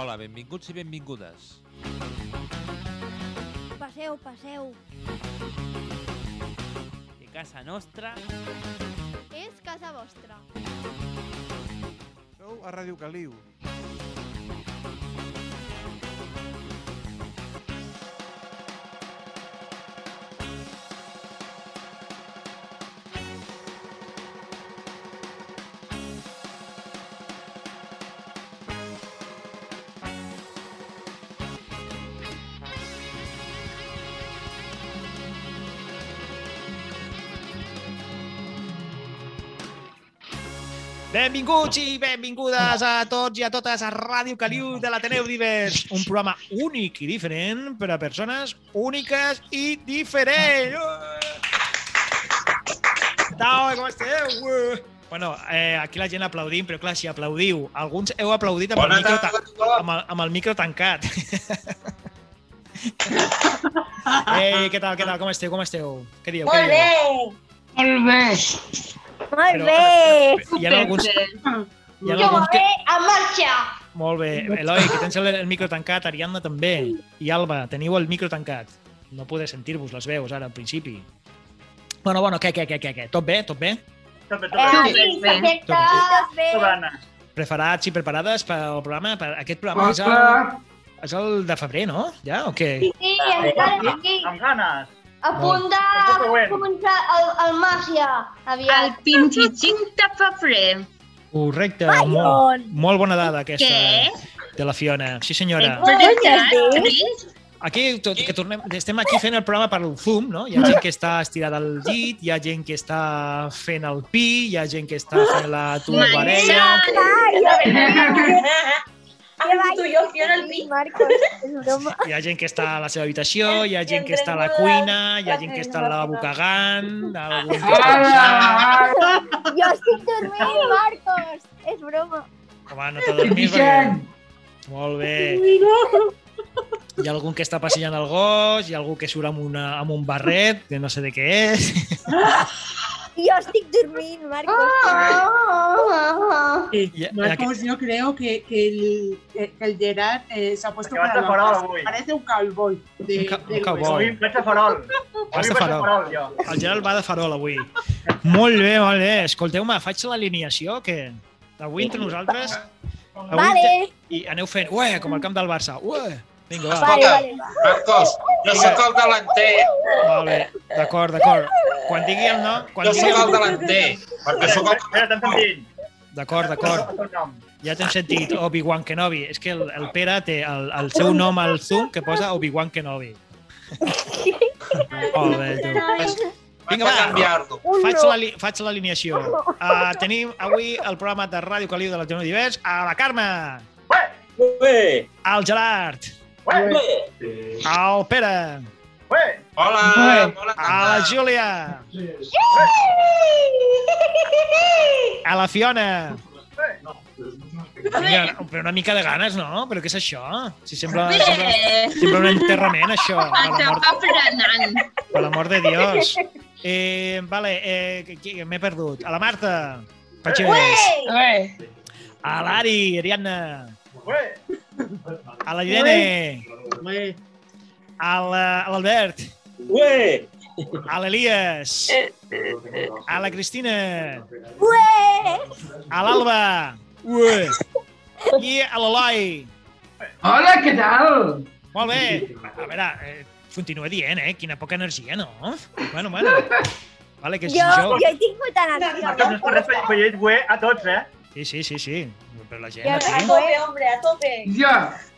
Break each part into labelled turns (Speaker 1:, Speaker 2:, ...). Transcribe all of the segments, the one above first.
Speaker 1: Hola, benvinguts i benvingudes.
Speaker 2: Passeu, passeu.
Speaker 3: Que casa nostra
Speaker 2: És casa vostra.
Speaker 4: Sou a Ràdio Caliu.
Speaker 5: Benvinguts i benvingudes a tots i a totes a Ràdio Caliu de l'Ateneu Divers, un programa únic i diferent per a persones úniques i diferents. Tau, com esteu? Uh. Bueno, eh, aquí la gent aplaudim, però clar, si aplaudiu, alguns heu aplaudit amb, el micro, amb, el, amb el micro tancat. Ei, què tal, què tal, com esteu, com esteu? Què dieu? què dieu?
Speaker 6: Molt bé.
Speaker 2: Molt bé.
Speaker 5: Hi ha alguns... Hi ha
Speaker 6: Jo
Speaker 5: alguns que...
Speaker 6: en marxa.
Speaker 5: Molt bé. Eloi, que tens el, el micro tancat, Ariadna també. I Alba, teniu el micro tancat. No poder sentir-vos les veus ara, al principi. Bueno, bueno, què, què, què, què, què? Tot bé, tot bé?
Speaker 3: Tot bé,
Speaker 2: Eh,
Speaker 3: tot bé.
Speaker 2: Tot bé.
Speaker 3: Tot Anna.
Speaker 5: Preparats i preparades per al programa? Per aquest programa és el, és el de febrer, no? Ja, o què?
Speaker 6: Sí, encara sí.
Speaker 3: Amb ganes.
Speaker 6: Apunta,
Speaker 3: següent.
Speaker 6: apunta el, el Màgia.
Speaker 7: El
Speaker 6: Aviat.
Speaker 7: 25 de febrer.
Speaker 5: Correcte,
Speaker 2: Collons!
Speaker 5: molt, molt bona dada aquesta
Speaker 7: Què?
Speaker 5: de la Fiona. Sí, senyora. Aquí, tot que tornem, estem aquí fent el programa per el Zoom, no? Hi ha gent que està estirada al llit, hi ha gent que està fent el pi, hi ha gent que està fent la tubarella...
Speaker 2: Que vaya. Marcos, és broma.
Speaker 5: Hi ha gent que està a la seva habitació, hi ha gent que està a la cuina, hi ha gent que està al lavabo cagant, algun que està.
Speaker 2: Jo estic dormint, Marcos. És broma.
Speaker 5: Home, no t'ha dormit perquè... Molt bé. Hi ha algun que està passejant el gos, hi ha algú que surt amb, una, amb un barret, que no sé de què és.
Speaker 2: Jo estic dormint, Marcos.
Speaker 5: I, i
Speaker 8: Marcos, yo creo que, que el, que el Gerard eh, se ha puesto
Speaker 3: Porque
Speaker 8: para
Speaker 3: de farol avui.
Speaker 8: Parece un cowboy. De,
Speaker 5: Un ca- un
Speaker 8: del
Speaker 5: cowboy.
Speaker 3: Avui vaig a farol. Avui
Speaker 5: de
Speaker 3: vaig a
Speaker 5: farol.
Speaker 3: farol, jo.
Speaker 5: El Gerard va de farol avui. Molt bé, molt bé. Escolteu-me, faig l'alineació o què? Avui entre nosaltres... Avui
Speaker 2: Vale.
Speaker 5: I aneu fent, ué, com al camp del Barça. Ué. Vinga, va.
Speaker 2: Vale, vale.
Speaker 9: Marcos, jo sóc el delanter.
Speaker 5: Bé. D'acord, d'acord. Quan digui el nom... Quan
Speaker 9: Jo
Speaker 5: digui
Speaker 9: sóc el delanter. Perquè sóc el
Speaker 3: Espera, t'han sentit.
Speaker 5: D'acord, d'acord. Ja t'hem sentit, Obi-Wan Kenobi. És que el, el Pere té el, el seu nom al Zoom que posa Obi-Wan Kenobi. Molt bé, tu.
Speaker 9: Vinga, va.
Speaker 5: Faig l'ali- faig l'alineació. Uh, tenim avui el programa de Ràdio Caliu de la Teno Divers a la Carme,
Speaker 3: Ué,
Speaker 5: al Gerard,
Speaker 3: ué,
Speaker 5: al Pere,
Speaker 3: ué.
Speaker 9: Hola, bona
Speaker 5: a la. Júlia, a la Fiona. Vinga, però una mica de ganes, no? Però què és això? Si sembla, sembla,
Speaker 7: Bé,
Speaker 5: sembla un enterrament, això. Per l'amor
Speaker 7: va frenant.
Speaker 5: per l'amor de Dios. Eh, vale, eh, m'he perdut. A la Marta, Patxés. A l'Ari, Ariadna.
Speaker 3: Ué,
Speaker 5: A la Irene.
Speaker 8: Ué.
Speaker 5: A la- a l'Albert.
Speaker 3: ué.
Speaker 5: A l'Elias. A la Cristina.
Speaker 2: Ué!
Speaker 5: A l'Alba. Ué. I a l'Eloi.
Speaker 6: Hola, què tal?
Speaker 5: Molt bé. A veure, eh, continua dient, eh? Quina poca energia, no? Bueno, bueno. Vale, que és
Speaker 2: Jo,
Speaker 5: jo.
Speaker 2: jo hi tinc molta energia.
Speaker 3: No és per res, però he dit ué a tots, eh?
Speaker 5: Sí, sí, sí, sí. Però la gent
Speaker 2: Ja,
Speaker 5: aquí...
Speaker 2: ué.
Speaker 6: hombre, a tope.
Speaker 8: Ja.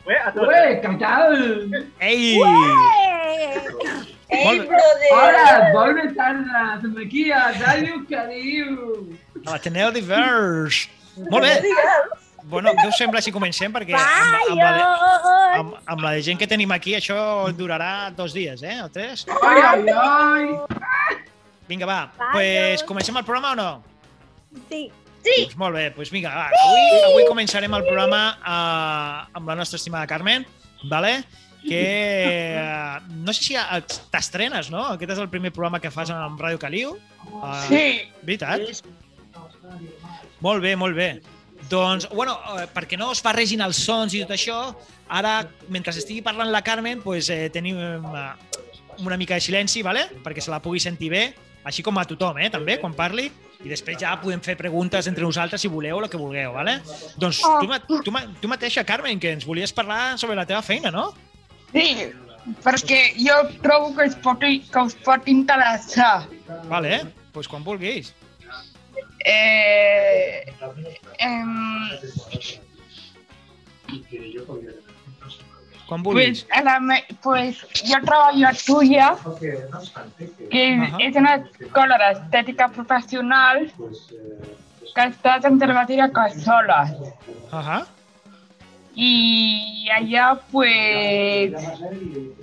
Speaker 3: Ué.
Speaker 6: Ué, què tal?
Speaker 5: Ei!
Speaker 2: Ué!
Speaker 5: Molt bé.
Speaker 6: Hola, bona tarda. Som aquí a Ràdio Caliu.
Speaker 5: A l'Ateneu Divers. Molt bé. Bueno, què us sembla si comencem? Perquè amb, amb, la de, amb, amb la de gent que tenim aquí això durarà dos dies, eh? O tres?
Speaker 6: Ai, ai, ai.
Speaker 5: Vinga, va. Pues comencem el programa o no?
Speaker 2: Sí.
Speaker 5: Pues molt bé, pues vinga, va. Avui, avui començarem el programa uh, amb la nostra estimada Carmen, vale? que uh, no sé si t'estrenes, no? Aquest és el primer programa que fas amb Ràdio Caliu. Uh,
Speaker 8: Sí.
Speaker 5: Veritat? Molt bé, molt bé. Doncs, bueno, eh, perquè no es barregin els sons i tot això, ara, mentre estigui parlant la Carmen, pues, eh, tenim eh, una mica de silenci, vale? perquè se la pugui sentir bé, així com a tothom, eh, també, quan parli, i després ja podem fer preguntes entre nosaltres si voleu o el que vulgueu, vale? Doncs tu, ma- tu, ma- tu mateixa, Carmen, que ens volies parlar sobre la teva feina, no?
Speaker 6: Sí, perquè jo trobo que us pot, que us pot interessar.
Speaker 5: Vale, eh? Doncs quan vulguis.
Speaker 6: Eh, em,
Speaker 5: Quan vulguis.
Speaker 6: pues, a la me- pues yo trabajo a tuya, que
Speaker 5: Ajá.
Speaker 6: es una escuela de estética profesional que está en Cervatira Casolas.
Speaker 5: Ahà.
Speaker 6: Y allá pues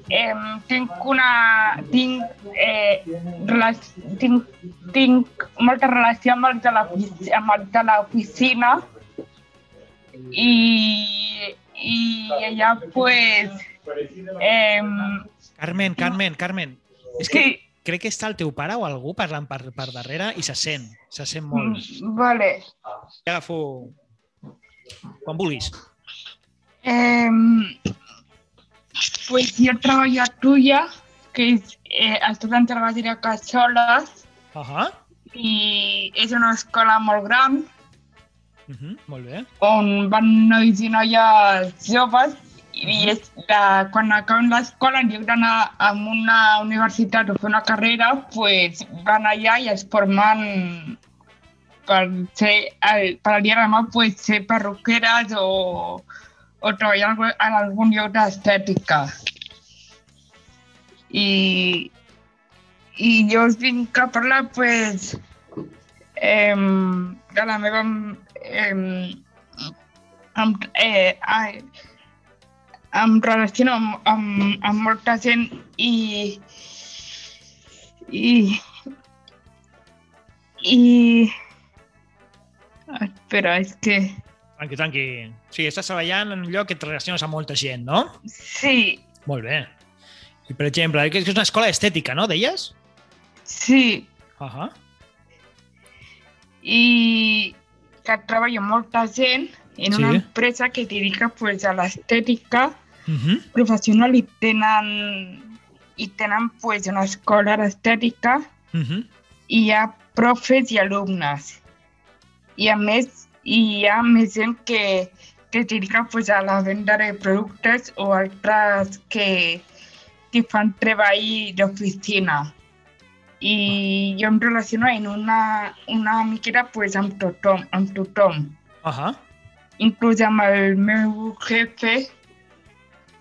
Speaker 6: em, tinc una... tinc, eh, relac- tinc, tinc molta relació amb els de l'oficina i, i allà pues... Em,
Speaker 5: Carmen, Carmen, Carmen. És que
Speaker 6: sí,
Speaker 5: crec que està el teu pare o algú parlant per, per darrere i se sent, se sent molt.
Speaker 6: mm, vale.
Speaker 5: Agafo... Quan vulguis.
Speaker 6: Em, pues yo trabajo a tuya, que es eh, estudiant de Cervatira Casolas
Speaker 5: Ahà.
Speaker 6: i és una escola molt gran
Speaker 5: Uh -huh. Molt bé.
Speaker 6: on van nois i noies joves i és de, quan acaben l'escola en lloc d'anar a una universitat o fer una carrera, pues, van allà i es formen per ser, el, per al dia de demà, pues, ser perruqueres o, o treballar en algun- lloc d'estètica. I, I jo us vinc a parlar, pues, em, de la meva em, amb, eh, ai, em relaciono amb, amb, amb molta gent i i i espera, és que
Speaker 5: Tranqui, tranqui. Sigui, estàs treballant en un lloc que et relaciones amb molta gent, no?
Speaker 6: sí,
Speaker 5: Molt bé. I, per exemple, que és una escola estètica, no, deies?
Speaker 6: sí
Speaker 5: Ahà.
Speaker 6: i que treballo molta gent en una
Speaker 5: Sí.
Speaker 6: empresa que es dedica pues, a l'estètica
Speaker 5: Uh -huh.
Speaker 6: professional i tenen, i tenen pues, una escola d'estètica
Speaker 5: Uh -huh.
Speaker 6: i hi ha profes i alumnes. I a més, hi ha més gent que, que es dedica pues, a la venda de productes o altres que, que fan treball d'oficina. I jo em relaciono en una, una miqueta pues, amb tothom, amb tothom.
Speaker 5: Ahà.
Speaker 6: Inclús amb el meu jefe,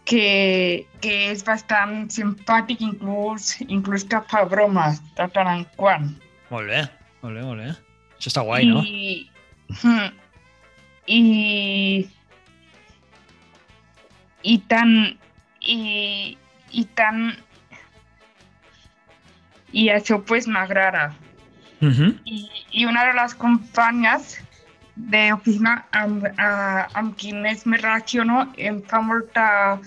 Speaker 6: que, que és bastant simpàtic, inclús, inclús que fa bromes de tant en quant.
Speaker 5: Molt bé. Molt bé, molt bé. Això està guai, no?
Speaker 6: I, hmm, i, i tant, i, i tant, i això pues m'agrada.
Speaker 5: Uh -huh.
Speaker 6: I, I una de les companyes d'oficina amb, uh, amb qui més me relaciono em fa molta,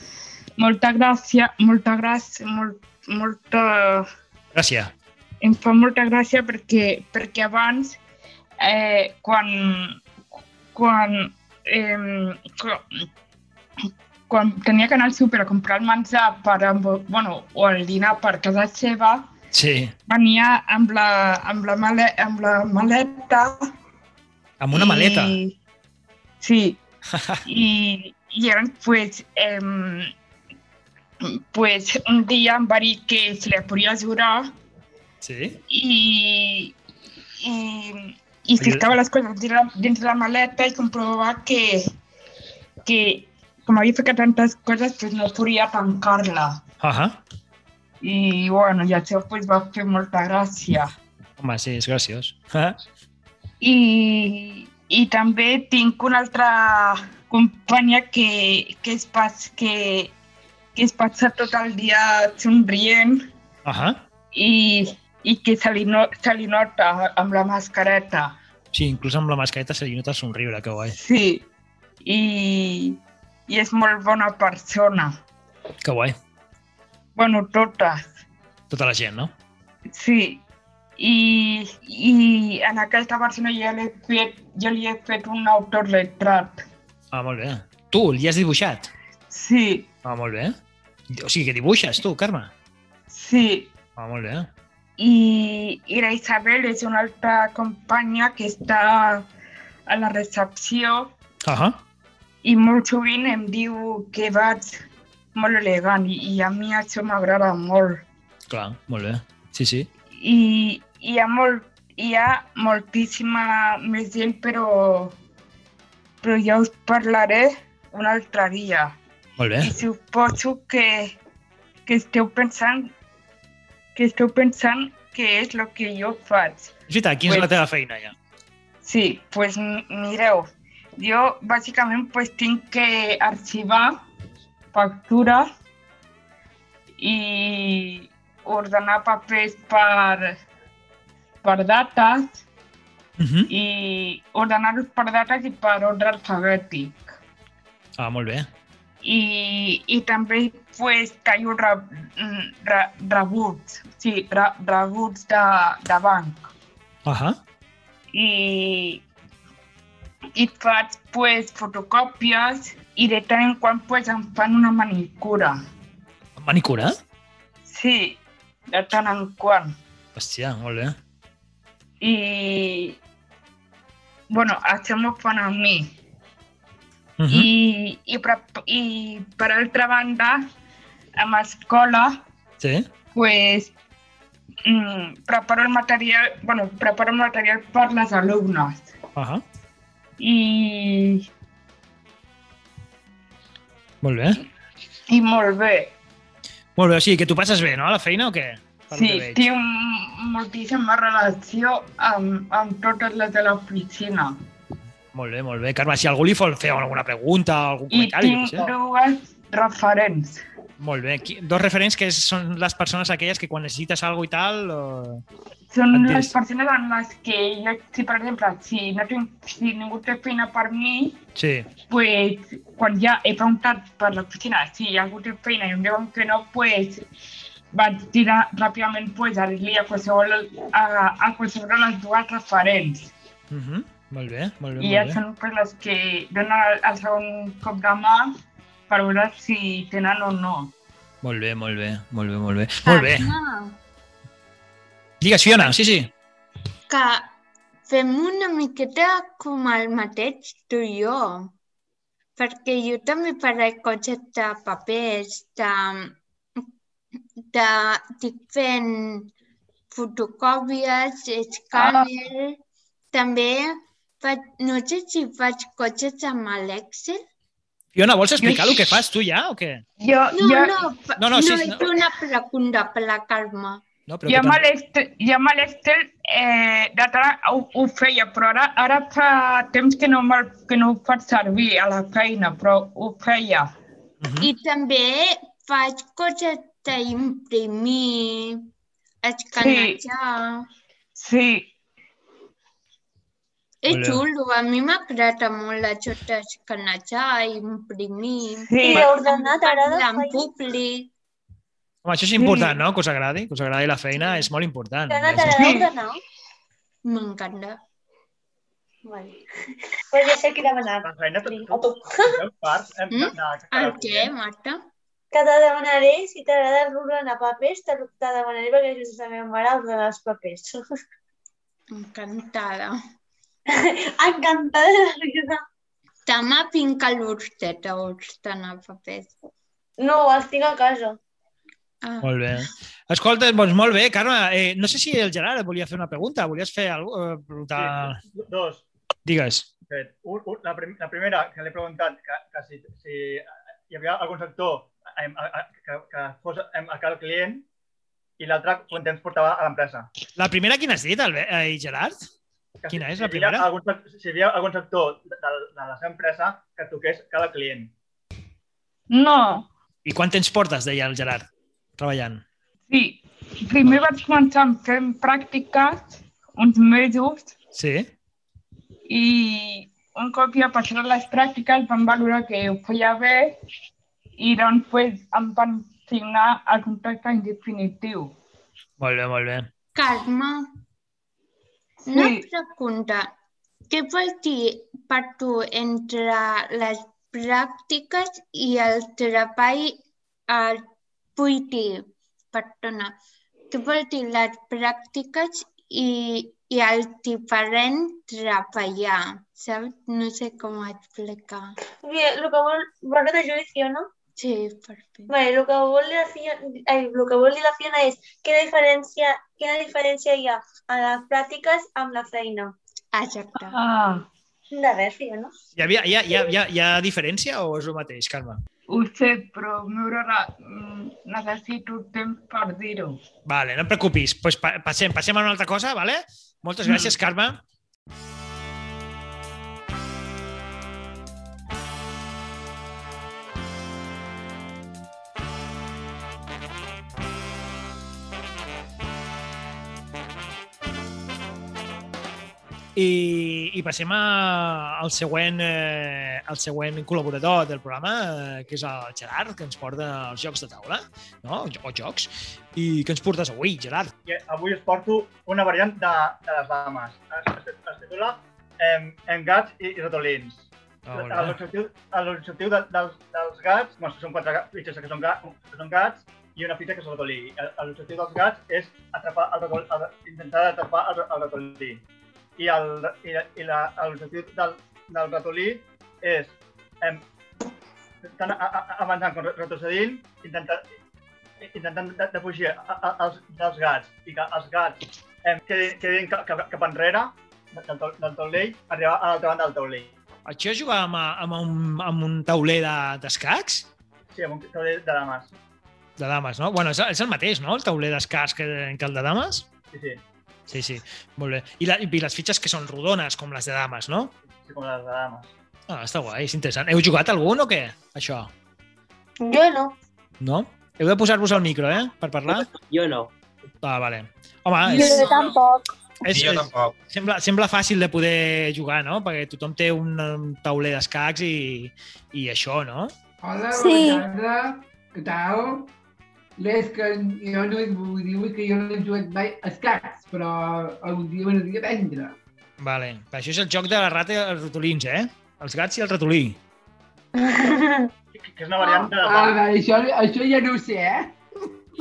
Speaker 6: molta gràcia, molta gràcia, molt, molta,
Speaker 5: Gràcies.
Speaker 6: em fa molta gràcia perquè, perquè abans, eh, quan, quan, eh, quan, quan tenia que anar al súper a comprar el menjar per, bueno, o el dinar per casa seva,
Speaker 5: Sí.
Speaker 6: venia amb la, amb la, male, amb la maleta
Speaker 5: Amb una maleta.
Speaker 6: Y- sí. y, y eran, pues, em, pues un día em va dir que se le podia ajudar
Speaker 5: Sí?
Speaker 6: i, i, i
Speaker 5: Oye.
Speaker 6: ficava les coses dins la, dins la maleta i comprovava que, que com havia ficat tantes coses, pues no podia tancar-la.
Speaker 5: Ahà.
Speaker 6: I, bueno, i això pues, va fer molta gràcia.
Speaker 5: Home, sí, és graciós.
Speaker 6: I, i també tinc una altra companya que, que, es pas, que, que es passa tot el dia somrient
Speaker 5: Ahà.
Speaker 6: i, i que se li, no, se li nota amb la mascareta.
Speaker 5: Sí, inclús amb la mascareta se li nota somriure, que guai.
Speaker 6: Sí. I, i és molt bona persona.
Speaker 5: Que guai.
Speaker 6: Bueno, totes.
Speaker 5: Tota la gent, no?
Speaker 6: Sí. i, i en aquesta persona jo li he fet, jo li he fet un autorretrat.
Speaker 5: Ah, molt bé. Tu, li has dibuixat?
Speaker 6: Sí,
Speaker 5: Ah, molt bé. O sigui, que dibuixes, tu, Carme.
Speaker 6: sí.
Speaker 5: Ah, molt bé.
Speaker 6: I, i la Isabel és una altra companya que està a la recepció
Speaker 5: Ahà.
Speaker 6: i molt sovint em diu que vaig molt elegant i, i a mi això m'agrada molt.
Speaker 5: Clar, molt bé. Sí, sí.
Speaker 6: I, i hi, ha molt, hi ha moltíssima més gent, però, però ja us parlaré un altre dia.
Speaker 5: Molt bé.
Speaker 6: I suposo que, que esteu pensant que esteu pensant què és el que jo faig.
Speaker 5: És veritat, quina és
Speaker 6: Pues-
Speaker 5: la teva feina, ja?
Speaker 6: Sí, pues m- mireu, jo bàsicament pues, tinc que arxivar factures i ordenar papers per, per dates
Speaker 5: Uh -huh.
Speaker 6: i ordenar-los per dates i per ordre alfabètic.
Speaker 5: Ah, molt bé.
Speaker 6: I, i també pues, tallo re, mm, re, rebuts, sí, re, rebuts de, de banc.
Speaker 5: Ahà.
Speaker 6: i, i faig pues, fotocòpies i de tant en quan pues, em fan una manicura.
Speaker 5: Manicura?
Speaker 6: Sí, de tant en quan.
Speaker 5: Hòstia, molt bé.
Speaker 6: I, bueno, això m'ho fan a mi.
Speaker 5: Uh -huh.
Speaker 6: I, i, per, I per altra banda, amb escola,
Speaker 5: Sí?
Speaker 6: pues, mm, preparo el material, bueno, preparo el material per les alumnes.
Speaker 5: Ahà.
Speaker 6: I,
Speaker 5: Molt bé.
Speaker 6: i molt bé.
Speaker 5: Molt bé, o sigui, que tu passes bé, no, a la feina o què? Per
Speaker 6: Sí, tinc moltíssima relació amb, amb totes les de l'oficina.
Speaker 5: Molt bé, molt bé. Carme, si algú li vol fer alguna pregunta, algun
Speaker 6: I
Speaker 5: comentari, jo
Speaker 6: tinc
Speaker 5: què sé.
Speaker 6: dues referents.
Speaker 5: Molt bé. Dos referents que són les persones aquelles que quan necessites alguna i tal... O...
Speaker 6: Són
Speaker 5: Entès.
Speaker 6: les persones en les que jo, si per exemple, si, no tinc, si ningú té feina per mi,
Speaker 5: Sí.
Speaker 6: pues, quan ja he preguntat per l'oficina si algú té feina i em diuen que no, pues, vaig tirar ràpidament pues, a dir-li a qualsevol, a, a qualsevol de les dues referents.
Speaker 5: Uh -huh. Molt bé, molt bé,
Speaker 6: I ja
Speaker 5: molt bé.
Speaker 6: són pues, les que donen el, el segon cop de mà per veure si tenen o no.
Speaker 5: Molt bé, molt bé, molt bé, molt bé. Molt bé.
Speaker 7: Carme,
Speaker 5: Digues, Fiona, sí, sí.
Speaker 7: que fem una miqueta com el mateix tu i jo. Perquè jo també faré cotxes de papers, de, de, estic fent fotocòpies, escàner, també faig, no sé si faig cotxes amb l'Excel.
Speaker 5: Fiona, vols explicar el que fas tu ja o què?
Speaker 6: Jo,
Speaker 7: No,
Speaker 6: jo,
Speaker 7: no,
Speaker 5: No, no, sí,
Speaker 7: no,
Speaker 5: no.
Speaker 7: una pregunta per la Carme.
Speaker 5: No, però
Speaker 6: jo amb jo l'Excel eh, de ho, ho feia, però ara, ara fa temps que no, que no ho faig servir a la feina, però ho feia.
Speaker 5: Mhm.
Speaker 7: I també faig coses d'imprimir, escanejar.
Speaker 6: Sí,
Speaker 7: És
Speaker 5: Molt bé.
Speaker 7: xulo, a mi m'agrada molt això d'escanejar, imprimir,
Speaker 6: sí.
Speaker 2: I d'ordenar t'agrada
Speaker 7: parlar en públic.
Speaker 5: Home, això és important, no? Que us agradi, que us agradi la feina, és molt important. És-
Speaker 2: t'agrada
Speaker 6: Sí.
Speaker 2: ordenar?
Speaker 7: M'encanta.
Speaker 2: Vale. Pues ja sé qui demanar.
Speaker 3: La feina, tu, tu,
Speaker 2: a tu.
Speaker 7: Mm? El què, Marta?
Speaker 2: Que te demanaré si t'agrada ordenar papers, te, te demanaré perquè jo la meva mare ordena els papers.
Speaker 7: Encantada.
Speaker 2: Encantada de la vida.
Speaker 7: Demà vinc a l'Urstet a ordenar papers.
Speaker 2: No, els tinc a casa.
Speaker 7: Ah.
Speaker 5: Molt bé. Escolta, doncs molt bé, Carme. Eh, no sé si el Gerard et volia fer una pregunta. Volies fer alguna cosa? Preguntar...
Speaker 3: Sí, dos.
Speaker 5: Digues.
Speaker 3: Fet. Un, un, la, prim, la primera, que l'he preguntat, que, que si, si hi havia algun sector em, a, a, que, que fos em, a cada client i l'altre quant temps portava a l'empresa.
Speaker 5: La primera, quina has dit, el, eh, Gerard? Quina és la
Speaker 3: si hi havia
Speaker 5: primera?
Speaker 3: Algun, si hi havia algun sector de, de, la seva empresa que toqués cada client.
Speaker 6: No,
Speaker 5: I quant temps portes, deia el Gerard, treballant?
Speaker 6: sí. Primer vaig començar fent pràctiques uns mesos
Speaker 5: Sí?
Speaker 6: i un cop ja passaran les pràctiques van valorar que ho feia bé i doncs pues, em van signar el contracte indefinitiu.
Speaker 5: Molt bé, molt bé.
Speaker 7: Carme, Una
Speaker 6: Sí.
Speaker 7: pregunta. Què vol dir per tu entre les pràctiques i el treball eh, vull dir, perdona, què vol dir les pràctiques i, i el diferent treballar? Saps? No sé com explicar.
Speaker 2: Bien, lo que vol, vol que t'ajudi, no?
Speaker 7: Sí, perfecte.
Speaker 2: Vale, lo que vol dir la Fiona, ai, lo que vol dir la Fiona és quina diferència, quina diferència hi ha a les pràctiques amb la feina.
Speaker 7: Exacte.
Speaker 6: Ah,
Speaker 2: De res, Fiona.
Speaker 5: Hi, havia, hi, ha, hi, ha, hi, ha, hi ha diferència o és el mateix, Carme?
Speaker 6: ho sé, però m'haurà... mm, necessito temps per dir-ho.
Speaker 5: Vale, no et preocupis. Pues pa passem, passem a una altra cosa, vale? Moltes gràcies, Carme. I, i passem a, al, següent, eh, al següent col·laborador del programa, eh, que és el Gerard, que ens porta els jocs de taula, no? o jocs. I què ens portes avui, Gerard?
Speaker 3: I avui us porto una variant de, de les dames. Es, es, es titula em, em gats i, i ratolins.
Speaker 5: Ah.
Speaker 3: L'objectiu de, dels, dels gats, bueno, són quatre fitxes que són, ga, que són gats i una fitxa que és el ratolí. L'objectiu dels gats és atrapar el ratolí, intentar atrapar el, el ratolí. I el- i la- i la- l'objectiu del, del ratolí és em, estan a- a- avançant com retrocedint, intentant, intentant de, de fugir a, a, als, dels gats i que els gats em, quedin, quedin cap, cap, cap enrere del, del taulell, arribar a l'altra banda del taulell.
Speaker 5: Això jugar amb, amb, un, amb un tauler de- d'escacs?
Speaker 3: Sí, amb un taulell de dames.
Speaker 5: De dames, no? Bueno, és, és el mateix, no? El tauler d'escacs que, que el de dames?
Speaker 3: Sí, sí,
Speaker 5: Sí, sí, molt bé. I, la, I les fitxes que són rodones, com les de dames, no?
Speaker 3: sí com les de dames.
Speaker 5: Ah, està guai, és interessant. Heu jugat algun o què, això?
Speaker 2: Jo no.
Speaker 5: No? Heu de posar-vos al micro, eh? Per parlar?
Speaker 4: Jo no.
Speaker 5: Ah, vale. Home, és,
Speaker 2: tampoc.
Speaker 5: és,
Speaker 9: jo
Speaker 5: és,
Speaker 9: tampoc.
Speaker 5: sembla, sembla fàcil de poder jugar, no? Perquè tothom té un, tauler d'escacs i, i això, no?
Speaker 10: Hola,
Speaker 2: Sí.
Speaker 10: bona tarda. Què tal? És que jo no vull dir que jo no he jugat mai a escacs, però algun dia m'agradaria aprendre.
Speaker 5: Vale. Això és el joc de la rata i els ratolins, eh? Els gats i el ratolí.
Speaker 3: Que és una variant de
Speaker 10: Ah, va, això, això ja no ho sé, eh?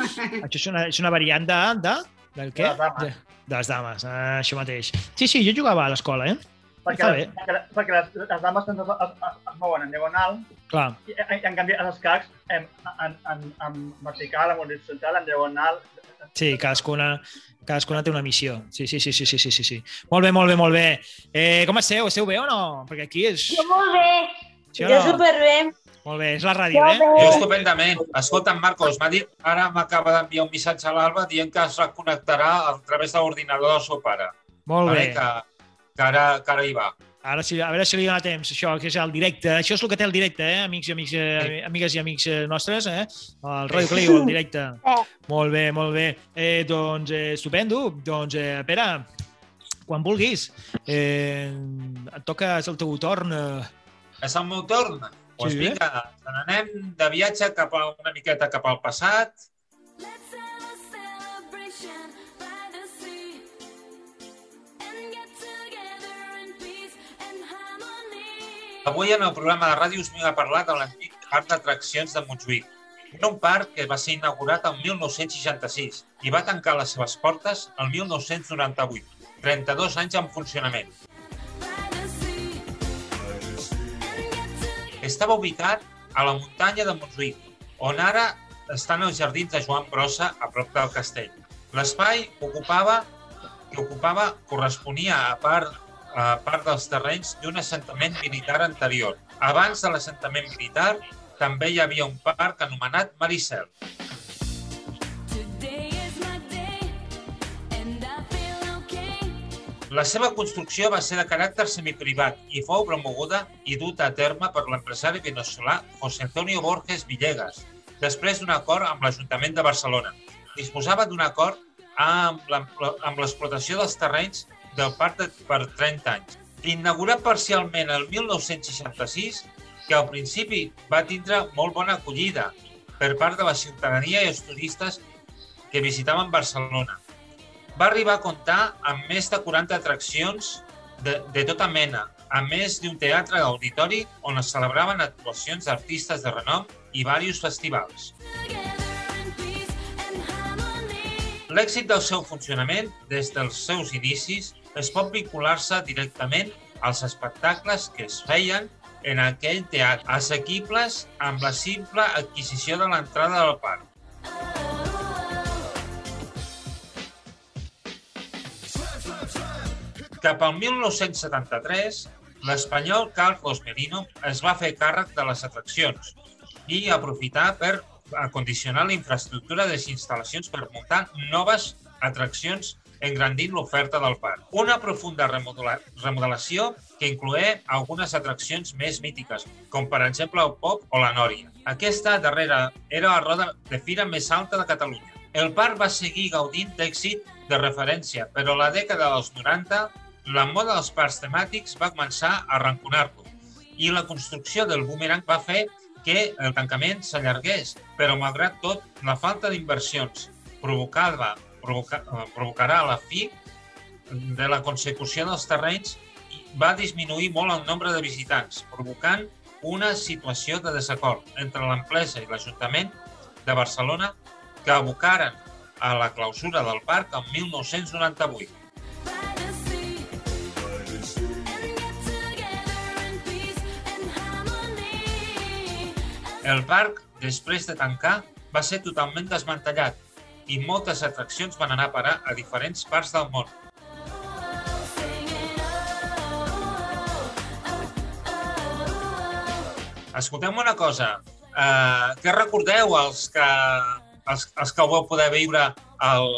Speaker 5: Això és una, és una variant de... de del què?
Speaker 3: De les dames.
Speaker 5: De, de les dames, ah, això mateix. Sí, sí, jo jugava a l'escola, eh?
Speaker 3: Perquè,
Speaker 5: Està bé.
Speaker 3: perquè, perquè les, les dames es, es, es, es mouen en diagonal
Speaker 5: Clar,
Speaker 3: i, en, en canvi els escacs en, en, en, en vertical, en horitzontal, en diagonal.
Speaker 5: sí, cadascuna, cadascuna té una missió. Sí, sí, sí, sí, sí, sí, sí, sí. Molt bé, molt bé, molt bé. Eh, com esteu? Esteu bé o no? Perquè aquí és...
Speaker 2: Jo molt bé.
Speaker 5: Sí o
Speaker 2: Jo
Speaker 5: no?
Speaker 2: superbé.
Speaker 5: Molt bé, és la ràdio,
Speaker 2: Jo
Speaker 5: eh?
Speaker 2: bé.
Speaker 9: Jo estupendament. Escolta, Marcos, m'ha dit, ara m'acaba d'enviar un missatge a l'Alba dient que es reconnectarà a través de l'ordinador del seu pare.
Speaker 5: Molt
Speaker 9: Vale?
Speaker 5: bé.
Speaker 9: Que, que, ara, que ara hi va.
Speaker 5: Ara sí, a veure si li dona temps, això, que és el directe. Això és el que té el directe, eh, amics i amics, eh, amigues i amics eh, nostres, eh? El Ràdio Clio, el directe.
Speaker 2: Eh.
Speaker 5: Molt bé, molt bé. Eh, doncs, eh, estupendo. Doncs, eh, Pere, quan vulguis, eh, et toca, és el teu torn. Eh.
Speaker 9: És el meu torn. Doncs
Speaker 5: Sí.
Speaker 9: vinga, se n'anem de viatge cap a una miqueta cap al passat. Avui en el programa de ràdio us vinc a parlar de l'antic parc d'atraccions de Montjuïc. Era un parc que va ser inaugurat el 1966 i va tancar les seves portes el 1998, 32 anys en funcionament. Estava ubicat a la muntanya de Montjuïc, on ara estan els jardins de Joan Brossa a prop del castell. L'espai ocupava que ocupava corresponia a part, a part dels terrenys d'un assentament militar anterior. Abans de l'assentament militar també hi havia un parc anomenat Maricel. La seva construcció va ser de caràcter semiprivat i fou promoguda i duta a terme per l'empresari veneçolà José Antonio Borges Villegas, després d'un acord amb l'Ajuntament de Barcelona. Disposava d'un acord amb l'explotació dels terrenys del parc de, per 30 anys. Inaugurat parcialment el 1966, que al principi va tindre molt bona acollida per part de la ciutadania i els turistes que visitaven Barcelona. Va arribar a comptar amb més de 40 atraccions de, de tota mena, a més d'un teatre auditori on es celebraven actuacions d'artistes de renom i diversos festivals. L'èxit del seu funcionament des dels seus inicis es pot vincular-se directament als espectacles que es feien en aquell teatre, assequibles amb la simple adquisició de l'entrada del parc. Cap al 1973, l'espanyol Carlos Merino es va fer càrrec de les atraccions i aprofitar per acondicionar la infraestructura de les instal·lacions per muntar noves atraccions engrandint l'oferta del parc. Una profunda remodela remodelació que incloïa algunes atraccions més mítiques, com per exemple el Pop o la Nòria. Aquesta darrera era la roda de fira més alta de Catalunya. El parc va seguir gaudint d'èxit de referència, però a la dècada dels 90 la moda dels parcs temàtics va començar a arranconar-lo i la construcció del boomerang va fer que el tancament s'allargués, però malgrat tot, la falta d'inversions provocada provoca, provocarà a la fi de la consecució dels terrenys va disminuir molt el nombre de visitants, provocant una situació de desacord entre l'empresa i l'Ajuntament de Barcelona que abocaren a la clausura del parc en 1998. El parc, després de tancar, va ser totalment desmantellat i moltes atraccions van anar a parar a diferents parts del món. Escolteu una cosa. Uh, què recordeu els que, els, els que ho vau poder viure al,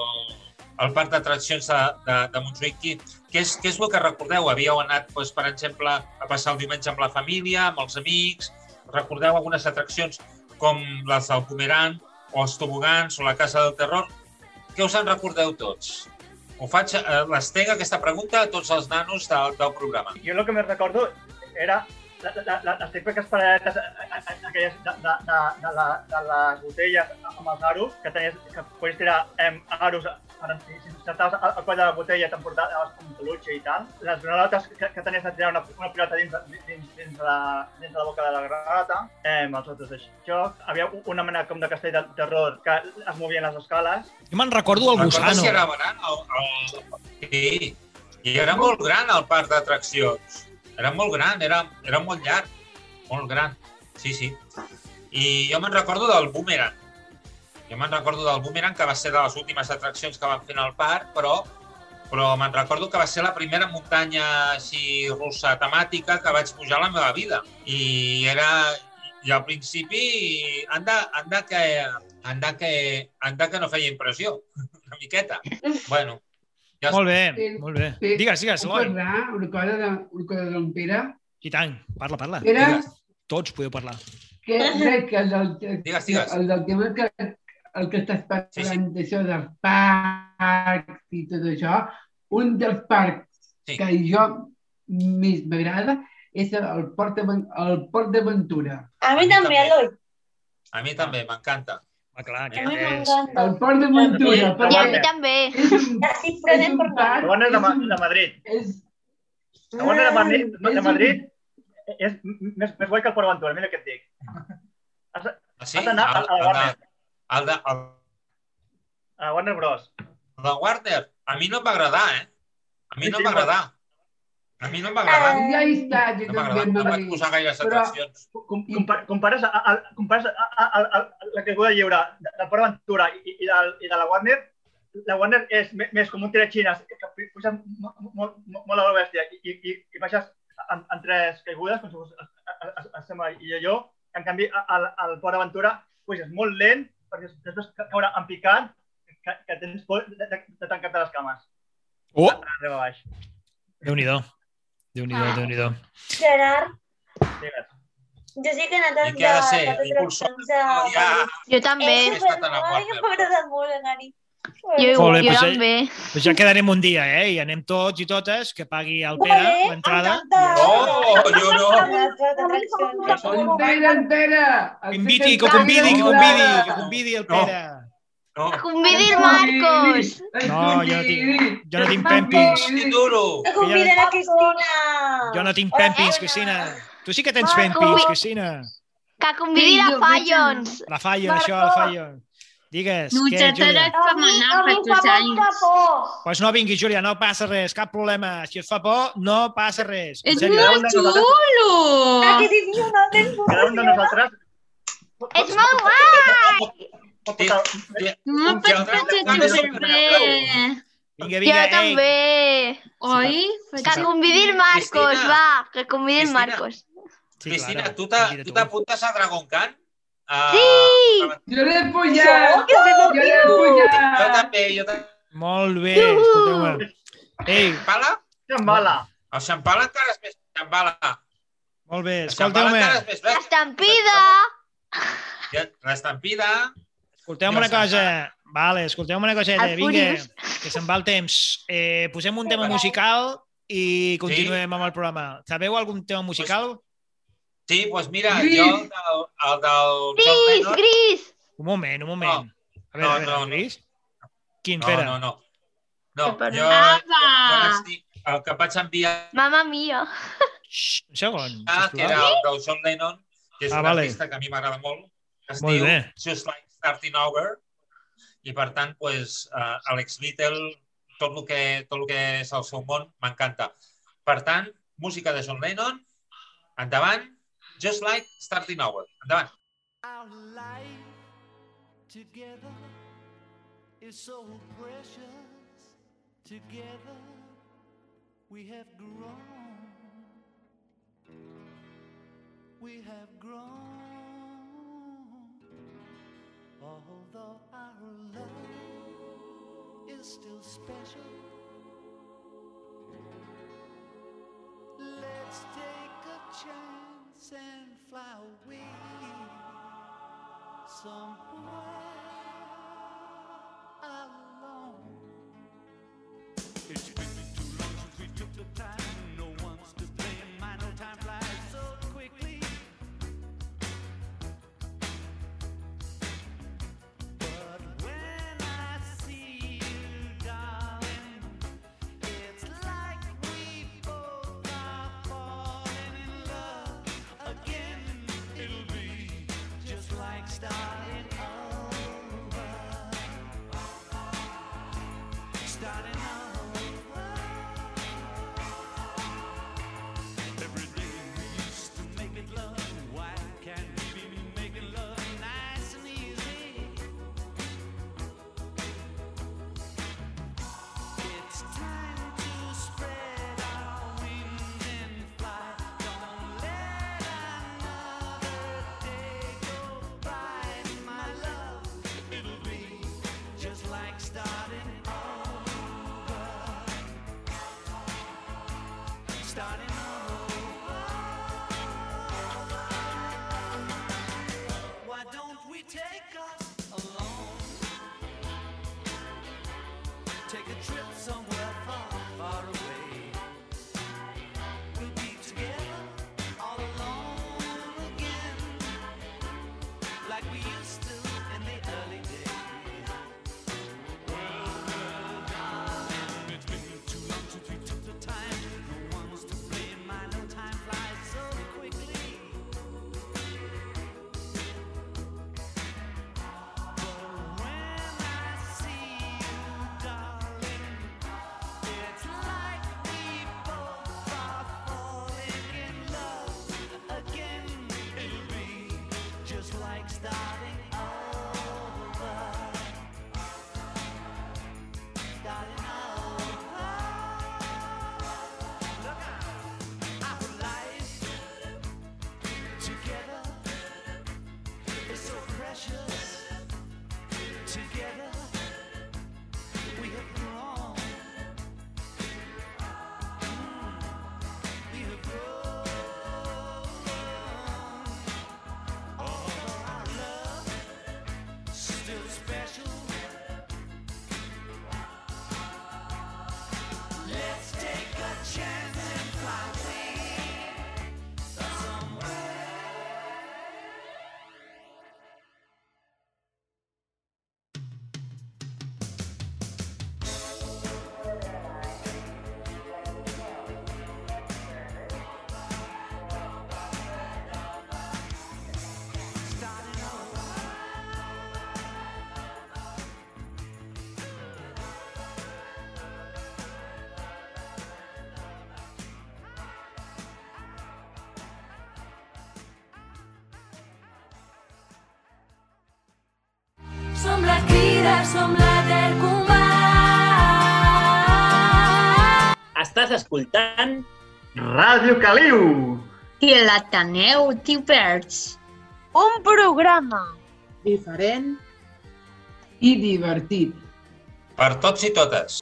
Speaker 9: al parc d'atraccions de, de, de Montjuïc? Què, és, què és el que recordeu? Havíeu anat, doncs, per exemple, a passar el diumenge amb la família, amb els amics? Recordeu algunes atraccions com les del Boomerang, o els tobogans, o la Casa del Terror? Què us en recordeu tots? Ho faig, eh, l'estenc aquesta pregunta a tots els nanos del, del programa.
Speaker 3: Jo el que més recordo era la- la- la- les típiques paradetes eh, eh, aquelles de, de, de, de, la, de les botelles amb els aros, que, tenies, que podies tirar em, aros, per, si, si saltaves al, al coll de la botella t'emportaves com un peluche i tal. Les granotes que, que tenies de tirar una, una pilota dins, dins, dins, de la, dins de la boca de la granota, eh, els altres de xoc. Havia una mena com de castell de terror que es movien les escales.
Speaker 5: Jo me'n recordo el
Speaker 9: Recordes
Speaker 5: gusano.
Speaker 9: si era gran? El, el... Sí, i era molt gran el parc d'atraccions. Era molt gran, era, era molt llarg, molt gran. Sí, sí. I jo me'n recordo del Boomerang. Jo me'n recordo del Boomerang, que va ser de les últimes atraccions que van fer al parc, però però me'n recordo que va ser la primera muntanya així russa temàtica que vaig pujar a la meva vida. I era... I al principi, anda, anda que, anda que, anda que no feia impressió, una miqueta. Bueno, ja
Speaker 5: Molt bé,
Speaker 10: Sí,
Speaker 5: molt bé.
Speaker 10: sí.
Speaker 5: Digues, digues,
Speaker 10: Puc
Speaker 5: Eloi.
Speaker 10: parlar una cosa de, una cosa d'en Pere?
Speaker 5: I tant, parla, parla.
Speaker 10: Era
Speaker 9: Digues.
Speaker 5: Tots podeu parlar.
Speaker 10: que que el del,
Speaker 9: Digues, digues.
Speaker 10: el del tema que, el que estàs parlant
Speaker 9: Sí, sí.
Speaker 10: d'això dels parcs i tot això, un dels parcs
Speaker 9: Sí.
Speaker 10: que jo més m'agrada és el Port el Port d'Aventura.
Speaker 2: A mi
Speaker 9: A mi
Speaker 2: també. Eloi.
Speaker 9: a mi també, m'encanta.
Speaker 5: Ah, clar,
Speaker 2: A mi
Speaker 5: és...
Speaker 2: m'encanta.
Speaker 10: El Port d'Aventura,
Speaker 7: I a mi també.
Speaker 10: és un, és un parc...
Speaker 3: La bona és de, Ma- de Madrid.
Speaker 10: És,
Speaker 3: La bona de Madrid,
Speaker 10: És
Speaker 3: de Madrid és més, més guai que el Port Aventura, mira què et dic. Has,
Speaker 9: Ah, sí?
Speaker 3: Has d'anar a- a la Warner.
Speaker 9: El de, el
Speaker 3: a Warner Bros.
Speaker 9: de Warner, a mi no em va agradar, eh? A mi no em va agradar. A mi no em va agradar.
Speaker 10: ja hi està, jo
Speaker 9: No
Speaker 10: també
Speaker 9: no vaig posar gaires
Speaker 10: Però-
Speaker 9: atraccions.
Speaker 3: Com, compa- compares, a, a, compares a, a, a, a, la caiguda lliure de- Port Aventura i, i, del, i de la Warner, la Warner és me- més com un tirachines que, que puja molt, molt, molt a la bèstia i, i, i, baixes en, en tres caigudes, com si fos estem i allò. En canvi, al, al Port Aventura puges molt lent perquè després caure en picat que, que tens por de, de, de tancar-te les cames.
Speaker 5: Oh!
Speaker 3: Arriba baix.
Speaker 5: Déu-n'hi-do. Déu-n'hi-do,
Speaker 2: Ah.
Speaker 5: Déu-n'hi-do.
Speaker 2: Gerard,
Speaker 3: Digues.
Speaker 2: jo sí que he anat
Speaker 9: I què ha de ser?
Speaker 2: a
Speaker 9: Impulsor?
Speaker 2: atraccions a
Speaker 9: Ja,
Speaker 7: Jo també.
Speaker 2: És
Speaker 9: He estat a la
Speaker 2: m'ha agradat molt anar-hi.
Speaker 7: Jo,
Speaker 5: Molt bé,
Speaker 7: jo
Speaker 5: pues,
Speaker 7: també.
Speaker 5: Pues ja quedarem un dia, eh? I anem tots i totes, que pagui el Pere l'entrada.
Speaker 2: encantat.
Speaker 9: Oh, jo no.
Speaker 2: A les atraccions.
Speaker 10: En Pere, en Pere!
Speaker 5: Que inviti, que convidi, que convidi, que convidi el
Speaker 9: No.
Speaker 5: Pere.
Speaker 9: No,
Speaker 4: Que convidi el Marcos.
Speaker 5: No, jo no tinc, jo no tinc pèmpings.
Speaker 9: quin duro!
Speaker 2: Que conviden a Cristina.
Speaker 5: Jo no tinc pèmpings, Cristina. Tu sí que tens
Speaker 4: vi-
Speaker 5: Cristina.
Speaker 4: Que convidi la Fallons.
Speaker 5: La Fallon, això, la Fallon. Digues, què,
Speaker 7: Nosaltres
Speaker 5: Júlia?
Speaker 7: vam anar per tots anys.
Speaker 5: Doncs pues no vingui, Júlia, no passa res, cap problema. Si et fa por, no passa res. En
Speaker 7: És
Speaker 5: sèrio.
Speaker 7: molt xulo!
Speaker 2: Ah, que sí, sí, no, tens
Speaker 3: Cada un de nosaltres
Speaker 4: És molt guai!
Speaker 3: pot
Speaker 9: Sí,
Speaker 3: tocar...
Speaker 9: sí.
Speaker 7: M'ha
Speaker 9: Un que altre,
Speaker 7: passat
Speaker 9: també
Speaker 7: superbé.
Speaker 5: Vinga,
Speaker 4: Jo
Speaker 5: vinga, ei.
Speaker 4: també.
Speaker 7: Oi?
Speaker 4: Que convidi el Marcos,
Speaker 9: Cristina.
Speaker 4: va. Que convidi el
Speaker 9: Cristina.
Speaker 4: Marcos.
Speaker 5: Sí,
Speaker 9: Cristina,
Speaker 5: claro,
Speaker 9: tu te-
Speaker 5: convida
Speaker 9: tu
Speaker 5: tu.
Speaker 9: t'apuntes a Dragon Khan? Uh,
Speaker 4: Sí!
Speaker 10: Jo l'he pujat! Jo l'he
Speaker 9: Jo
Speaker 10: pujat!
Speaker 9: també, jo també.
Speaker 5: Molt bé, escolteu-me. Ei,
Speaker 9: Xampala?
Speaker 3: Xambala.
Speaker 9: El xampala encara és més xampala.
Speaker 5: molt bé,
Speaker 9: xampala
Speaker 5: escolteu-me.
Speaker 9: encara és més verd.
Speaker 4: Estampida!
Speaker 9: Ja, L'estampida...
Speaker 5: Escolteu-me una cosa. Vale, escolteu-me una coseta.
Speaker 4: El
Speaker 5: Vinga,
Speaker 4: Furious.
Speaker 5: que se'n va el temps. Eh, posem un tema musical i continuem amb el programa. Sabeu algun tema musical?
Speaker 9: Sí, doncs mira,
Speaker 10: Gris.
Speaker 9: jo el del, el del John
Speaker 4: Gris,
Speaker 9: Lennon...
Speaker 4: gris!
Speaker 5: Un moment, un moment. A veure,
Speaker 9: No,
Speaker 5: a veure,
Speaker 9: no, no.
Speaker 5: Gris? Quin,
Speaker 9: No,
Speaker 5: espera?
Speaker 9: no, no. No,
Speaker 4: però-
Speaker 9: jo, jo el que vaig enviar,
Speaker 4: Mamma mia!
Speaker 5: Xxt, un segon,
Speaker 9: que era el del John Lennon, que és
Speaker 5: Ah,
Speaker 9: un
Speaker 5: vale.
Speaker 9: artista que a mi m'agrada molt, que es
Speaker 5: Molt
Speaker 9: diu
Speaker 5: bé.
Speaker 9: Just Like Starting Over, i per tant, pues, uh, Alex Little, tot el, que, tot el que és el seu món, m'encanta. Per tant, música de John Lennon, endavant, Just Like Starting Over, Done.
Speaker 11: Our life together is so precious. Together we have grown. We have grown. Although our love is still special. Let's take a chance and fly away somewhere alone. It's been too long since we took the time.
Speaker 12: Líders som l'Etercombat.
Speaker 13: Estàs escoltant
Speaker 3: Ràdio Caliu!
Speaker 7: I l'Ateneu Tiperts.
Speaker 14: Un programa
Speaker 8: diferent
Speaker 10: i divertit.
Speaker 9: Per tots i totes.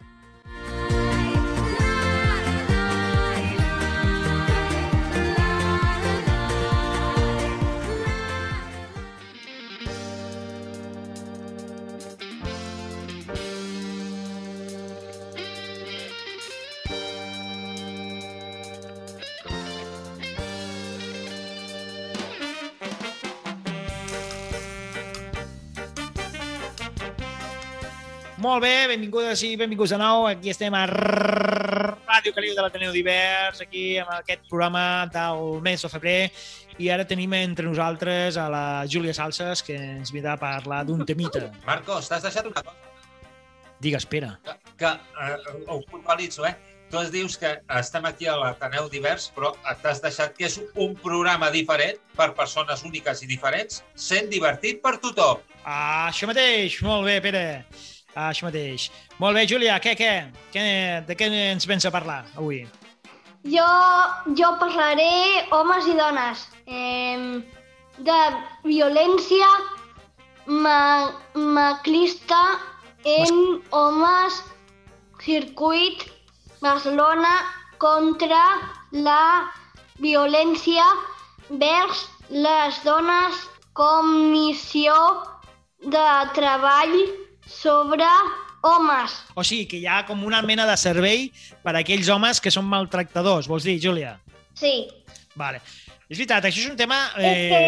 Speaker 5: Benvingudes i benvinguts de nou. Aquí estem a Ràdio Caliu de l'Ateneu Divers, aquí amb aquest programa del mes de febrer. I ara tenim entre nosaltres a la Júlia Salses, que ens vindrà a parlar d'un temita.
Speaker 9: Marcos, t'has deixat una cosa
Speaker 5: Digues, espera.
Speaker 9: que eh, ho puntualitzo, eh? Tu es dius que estem aquí a l'Ateneu Divers, però t'has deixat que és un programa diferent per persones úniques i diferents, sent divertit per tothom.
Speaker 5: Ah, això mateix, molt bé, Pere. Això mateix. Molt bé, Júlia, què, què? què de què ens vens a parlar avui?
Speaker 4: Jo, jo parlaré homes i dones, eh, de violència ma maclista en homes, circuit Barcelona contra la violència vers les dones, comissió de treball sobre homes.
Speaker 5: O sigui, que hi ha com una mena de servei per a aquells homes que són maltractadors, vols dir, Júlia?
Speaker 4: Sí.
Speaker 5: Vale. És veritat, això és un tema...
Speaker 4: És que,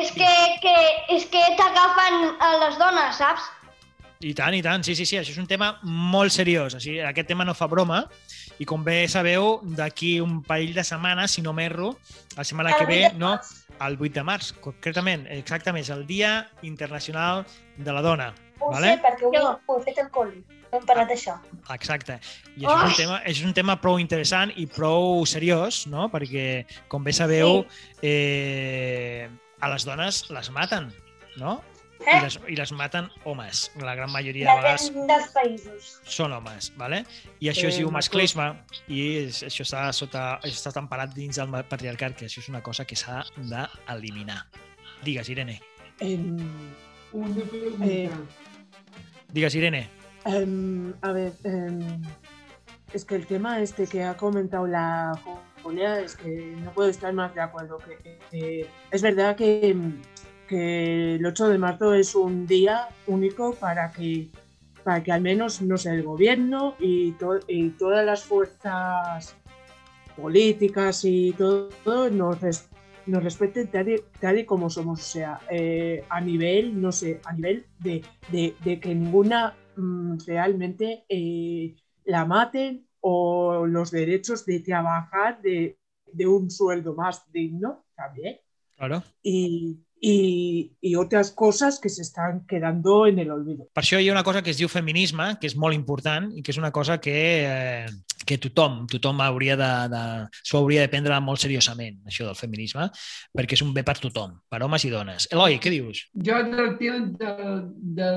Speaker 4: és que, que, és que t'agafen a les dones, saps?
Speaker 5: I tant, i tant, sí, sí, sí, això és un tema molt seriós. Sigui, aquest tema no fa broma i com bé sabeu, d'aquí un parell de setmanes, si no m'erro, la setmana
Speaker 2: El
Speaker 5: que ve,
Speaker 2: 8 de
Speaker 5: no, el 8 de març, concretament, exactament, és el Dia Internacional de la Dona.
Speaker 2: Ho
Speaker 5: vale?
Speaker 2: sé perquè ho, ho he fet al col·li. Hem parlat d'això.
Speaker 5: Exacte. I això és un, tema, és un tema prou interessant i prou seriós, no? Perquè, com bé sabeu, eh, a les dones les maten, no? I
Speaker 2: Eh?
Speaker 5: les, I les maten homes. La gran majoria de vegades
Speaker 2: dels països.
Speaker 5: són homes, ¿vale? i això es
Speaker 8: Eh,
Speaker 5: diu masclisme i és, això està, sota, això està emparat dins del patriarcat, que això és una cosa que s'ha d'eliminar. Digues, Irene.
Speaker 8: Em,
Speaker 10: Una pregunta.
Speaker 8: Eh.
Speaker 5: Digues, Irene.
Speaker 8: em, a ver, em, es que el tema este que ha comentado la Julia es que no puedo estar más de acuerdo. Que, es verdad que, que el 8 de marzo es un día único para que, para que al menos, no sé, el gobierno y, to- y todas las fuerzas políticas y todo, todo nos, nos respeten tal y, tal y como somos. O sea, eh, a nivel, no sé, a nivel de, de- de que ninguna mm, realmente eh, la maten o los derechos de trabajar de, de un sueldo más digno también.
Speaker 5: Claro.
Speaker 8: Y, y- y otras cosas que se están quedando en el olvido.
Speaker 5: Per això hi ha una cosa que es diu feminisme, que és molt important i que és una cosa que, eh, que tothom, tothom hauria de, de, s'ho hauria de prendre molt seriosament, això del feminisme, perquè és un bé per tothom, per homes i dones. Eloi, què dius?
Speaker 10: Jo del tema de, de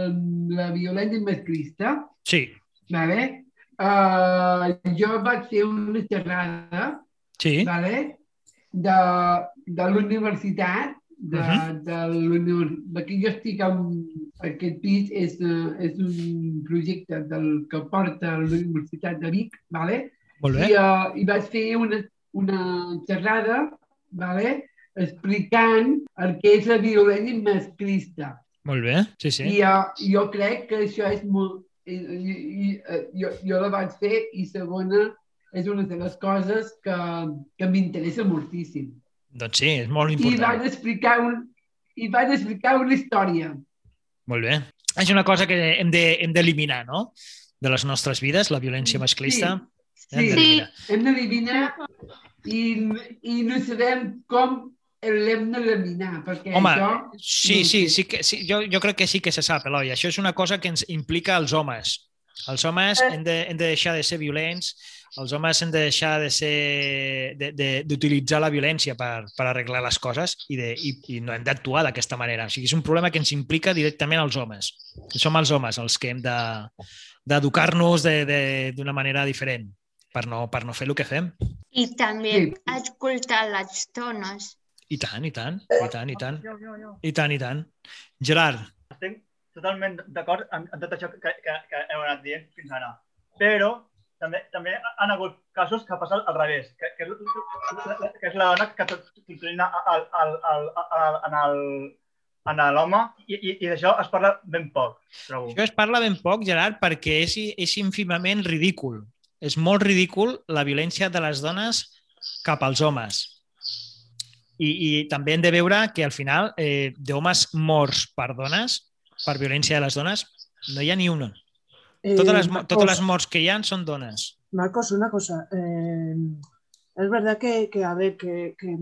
Speaker 10: la violència masclista,
Speaker 5: Sí,
Speaker 10: vale? Uh, jo vaig fer una xerrada
Speaker 5: sí,
Speaker 10: vale? de, de la universitat, de, uh. -huh. de l'uni- de que jo estic en aquest pis, és, eh, és un projecte del que porta la Universitat de Vic, vale?
Speaker 5: molt bé.
Speaker 10: I, uh, i vaig fer una, una xerrada vale? explicant el que és la violència masclista.
Speaker 5: Molt bé, sí, sí.
Speaker 10: I uh, jo crec que això és molt... I, i, i, jo, jo la vaig fer i segona és una de les coses que, que m'interessa moltíssim.
Speaker 5: Doncs sí, és molt
Speaker 10: I
Speaker 5: important.
Speaker 10: vaig explicar, un, i vaig explicar una història.
Speaker 5: Molt bé. És una cosa que hem de- hem d'eliminar, no? De les nostres vides, la violència masclista.
Speaker 10: Sí,
Speaker 5: d'eliminar.
Speaker 10: hem d'eliminar i, i no sabem com l'hem d'eliminar, perquè
Speaker 5: Home,
Speaker 10: això...
Speaker 5: sí, sí, sí que, sí jo, jo crec que sí que se sap, Eloi. Això és una cosa que ens implica als homes. Els homes hem de, hem de deixar de ser violents, els homes hem de deixar de ser de- de- d'utilitzar la violència per, per arreglar les coses i, de, i, i no hem d'actuar d'aquesta manera. O sigui, és un problema que ens implica directament als homes. Som els homes els que hem de- d'educar-nos de, de, d'una manera diferent per no, per no fer el que fem.
Speaker 7: I també escoltar les dones.
Speaker 5: I tant, i tant, i tant, i tant. I tant, i tant. Gerard,
Speaker 3: Estic totalment d'acord amb, amb tot això que, que, que heu anat dient fins ara. Però també, també han hagut casos que ha passat al revés, que, que, que és la dona que al, al, al, al, en el en l'home i, i, i d'això es parla ben poc, trobo.
Speaker 5: Això es parla ben poc, Gerard, perquè és, és ínfimament ridícul. És molt ridícul la violència de les dones cap als homes. I, i també hem de veure que al final eh, d'homes morts per dones, per violència de les dones, no hi ha ni una.
Speaker 8: Eh,
Speaker 5: Totes les, totes
Speaker 8: Marcos,
Speaker 5: les morts que hi ha són dones.
Speaker 8: Marcos, una cosa. eh, es verdad que, que, a ver, que, que,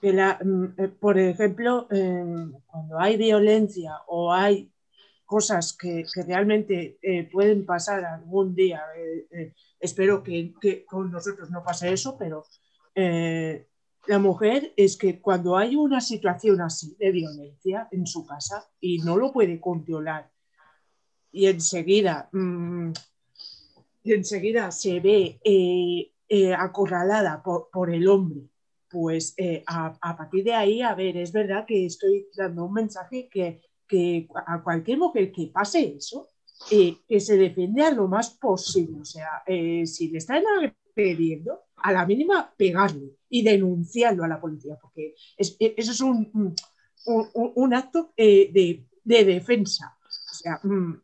Speaker 8: que la, eh, por ejemplo, eh, cuando hay violencia o hay cosas que, que realmente eh, pueden pasar algún día, espero que, que con nosotros no pase eso, pero la mujer es que cuando hay una situación así de violencia en su casa y no lo puede controlar y enseguida, mm, enseguida se ve eh, eh, acorralada por, por el hombre, pues eh, a, partir de ahí, a ver, es verdad que estoy dando un mensaje que, que a cualquier mujer que pase eso, que se defienda lo más posible. O sea, si le están agrediendo, a la mínima pegarle y denunciarlo a la policía, porque es- eso es un, un, un- acto eh, de, de defensa. O sea, mm,